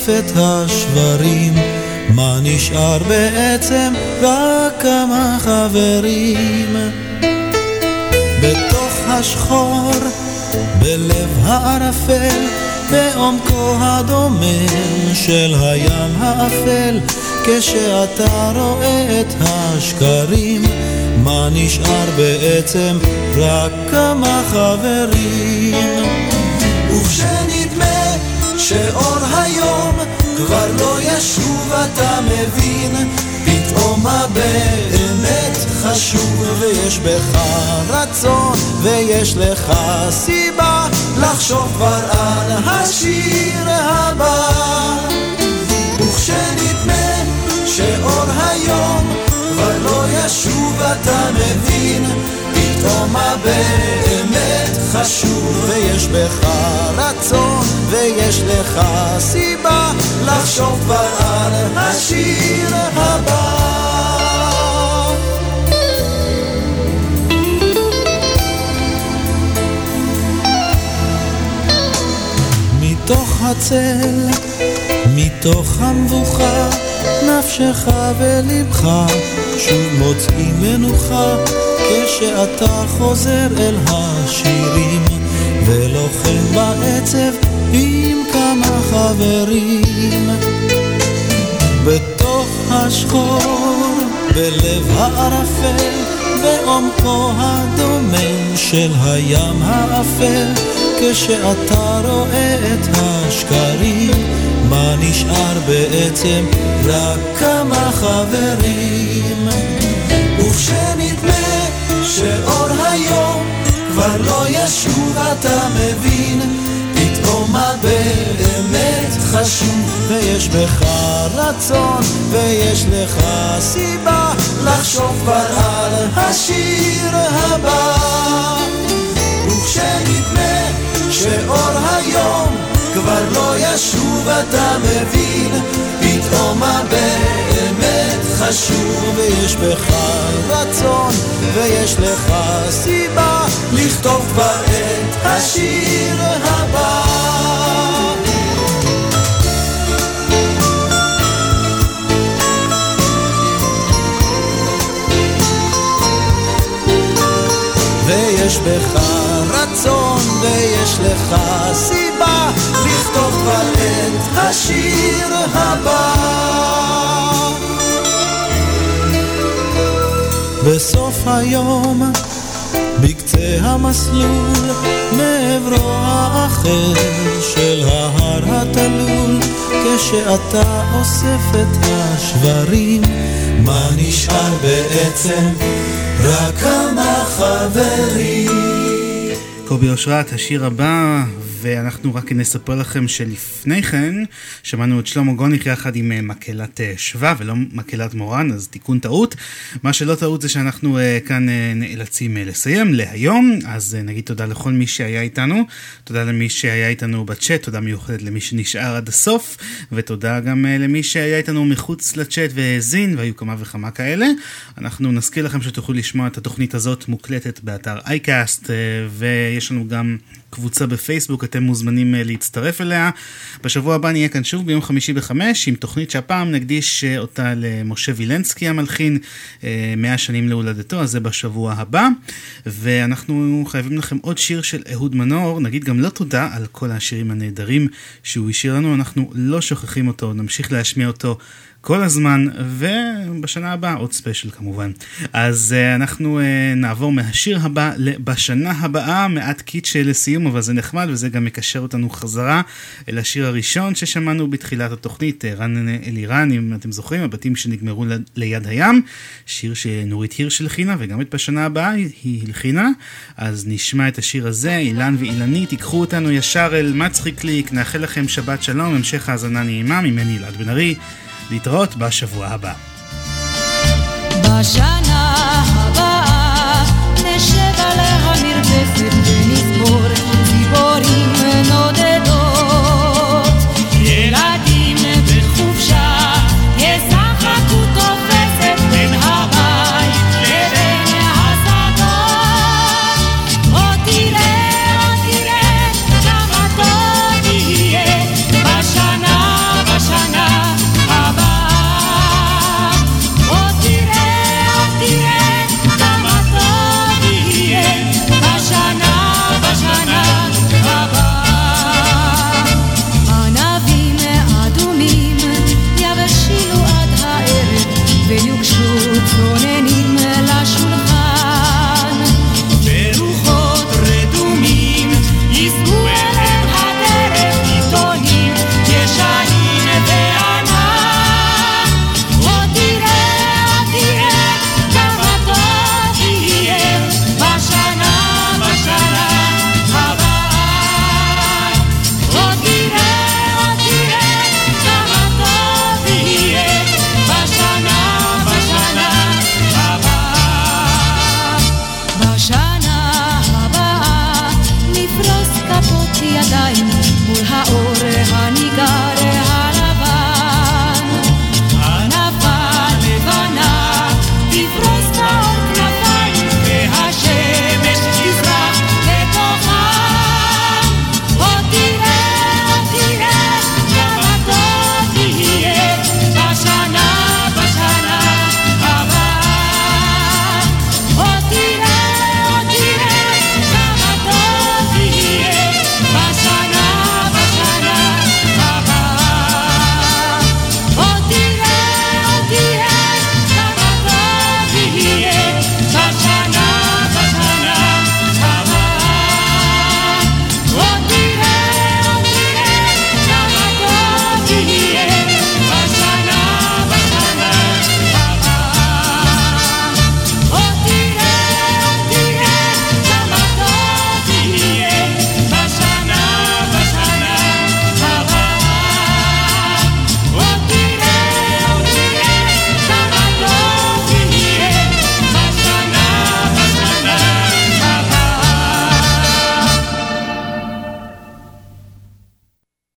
אוסף את השברים, מה נשאר בעצם? רק כמה חברים. בתוך השחור, בלב הערפל, בעומקו הדומם של הים האפל, כשאתה אתה מבין, פתאום מה באמת חשוב, ויש בך רצון, ויש לך סיבה לחשוב כבר על השיר הבא. מתוך הצל, מתוך המבוכה, נפשך ולבך שוב מוצאים מנוחה, כשאתה חוזר אל השירים, ולוחם בעצב עם כמה חברים. בתוך השחור, בלב הערפל, בעומקו הדומם של הים האפל, כשאתה רואה את השקרים, מה נשאר בעצם? רק כמה חברים. שאור היום כבר לא ישוב, אתה מבין, פתאום מה באמת חשוב, ויש בך רצון, ויש לך סיבה לחשוב כבר על השיר הבא. וכשנדמה שאור היום כבר לא ישוב, אתה מבין, פתאום מה באמת חשוב, ויש בך רצון, ויש לך סיבה לכתוב כבר את השיר הבא. ויש בך רצון ויש לך סיבה לכתוב כבר את השיר הבא. בסוף היום, בקצה המסלול, מעברו האחר של ההר התלול, כשאתה אוסף את השברים, מה נשאר בעצם? רק כמה חברים. קובי אושרת, השיר הבא, ואנחנו רק נספר לכם שלפני כן שמענו את שלמה גוניק יחד עם אה, מקהלת אה, שווה ולא מקהלת מורן, אז תיקון טעות. מה שלא טעות זה שאנחנו uh, כאן נאלצים לסיים להיום, אז נגיד תודה לכל מי שהיה איתנו, תודה למי שהיה איתנו בצ'אט, תודה מיוחדת למי שנשאר עד הסוף, ותודה גם למי שהיה איתנו מחוץ לצ'אט והאזין, והיו כמה וכמה כאלה. אנחנו נזכיר לכם שתוכלו לשמוע את התוכנית הזאת מוקלטת באתר אייקאסט, ויש לנו גם קבוצה בפייסבוק, אתם מוזמנים uh, להצטרף אליה. בשבוע הבא נהיה כאן שוב ביום חמישי בחמש, עם תוכנית שהפעם נקדיש uh, אותה למשה וילנסקי המלחין, uh, מאה שנים להולדתו, אז זה בשבוע הבא. ואנחנו חייבים לכם עוד שיר של אהוד מנור, נגיד גם לא תודה על כל השירים הנהדרים שהוא השאיר לנו, אנחנו לא שוכחים אותו, נמשיך להשמיע אותו. כל הזמן, ובשנה הבאה עוד ספיישל כמובן. אז uh, אנחנו uh, נעבור מהשיר הבא לבשנה הבאה, מעט קיץ' לסיום, אבל זה נחמד וזה גם מקשר אותנו חזרה אל השיר הראשון ששמענו בתחילת התוכנית, רן אלירן, אם אתם זוכרים, הבתים שנגמרו ליד הים, שיר שנורית הירש הלחינה, וגם את בשנה הבאה היא הלחינה, אז נשמע את השיר הזה, אילן ואילנית, תיקחו אותנו ישר אל מצחיק ליק, נאחל לכם שבת שלום, המשך האזנה נעימה, ממני אלעד בן ארי. להתראות בשבוע הבא. בשנה הבאה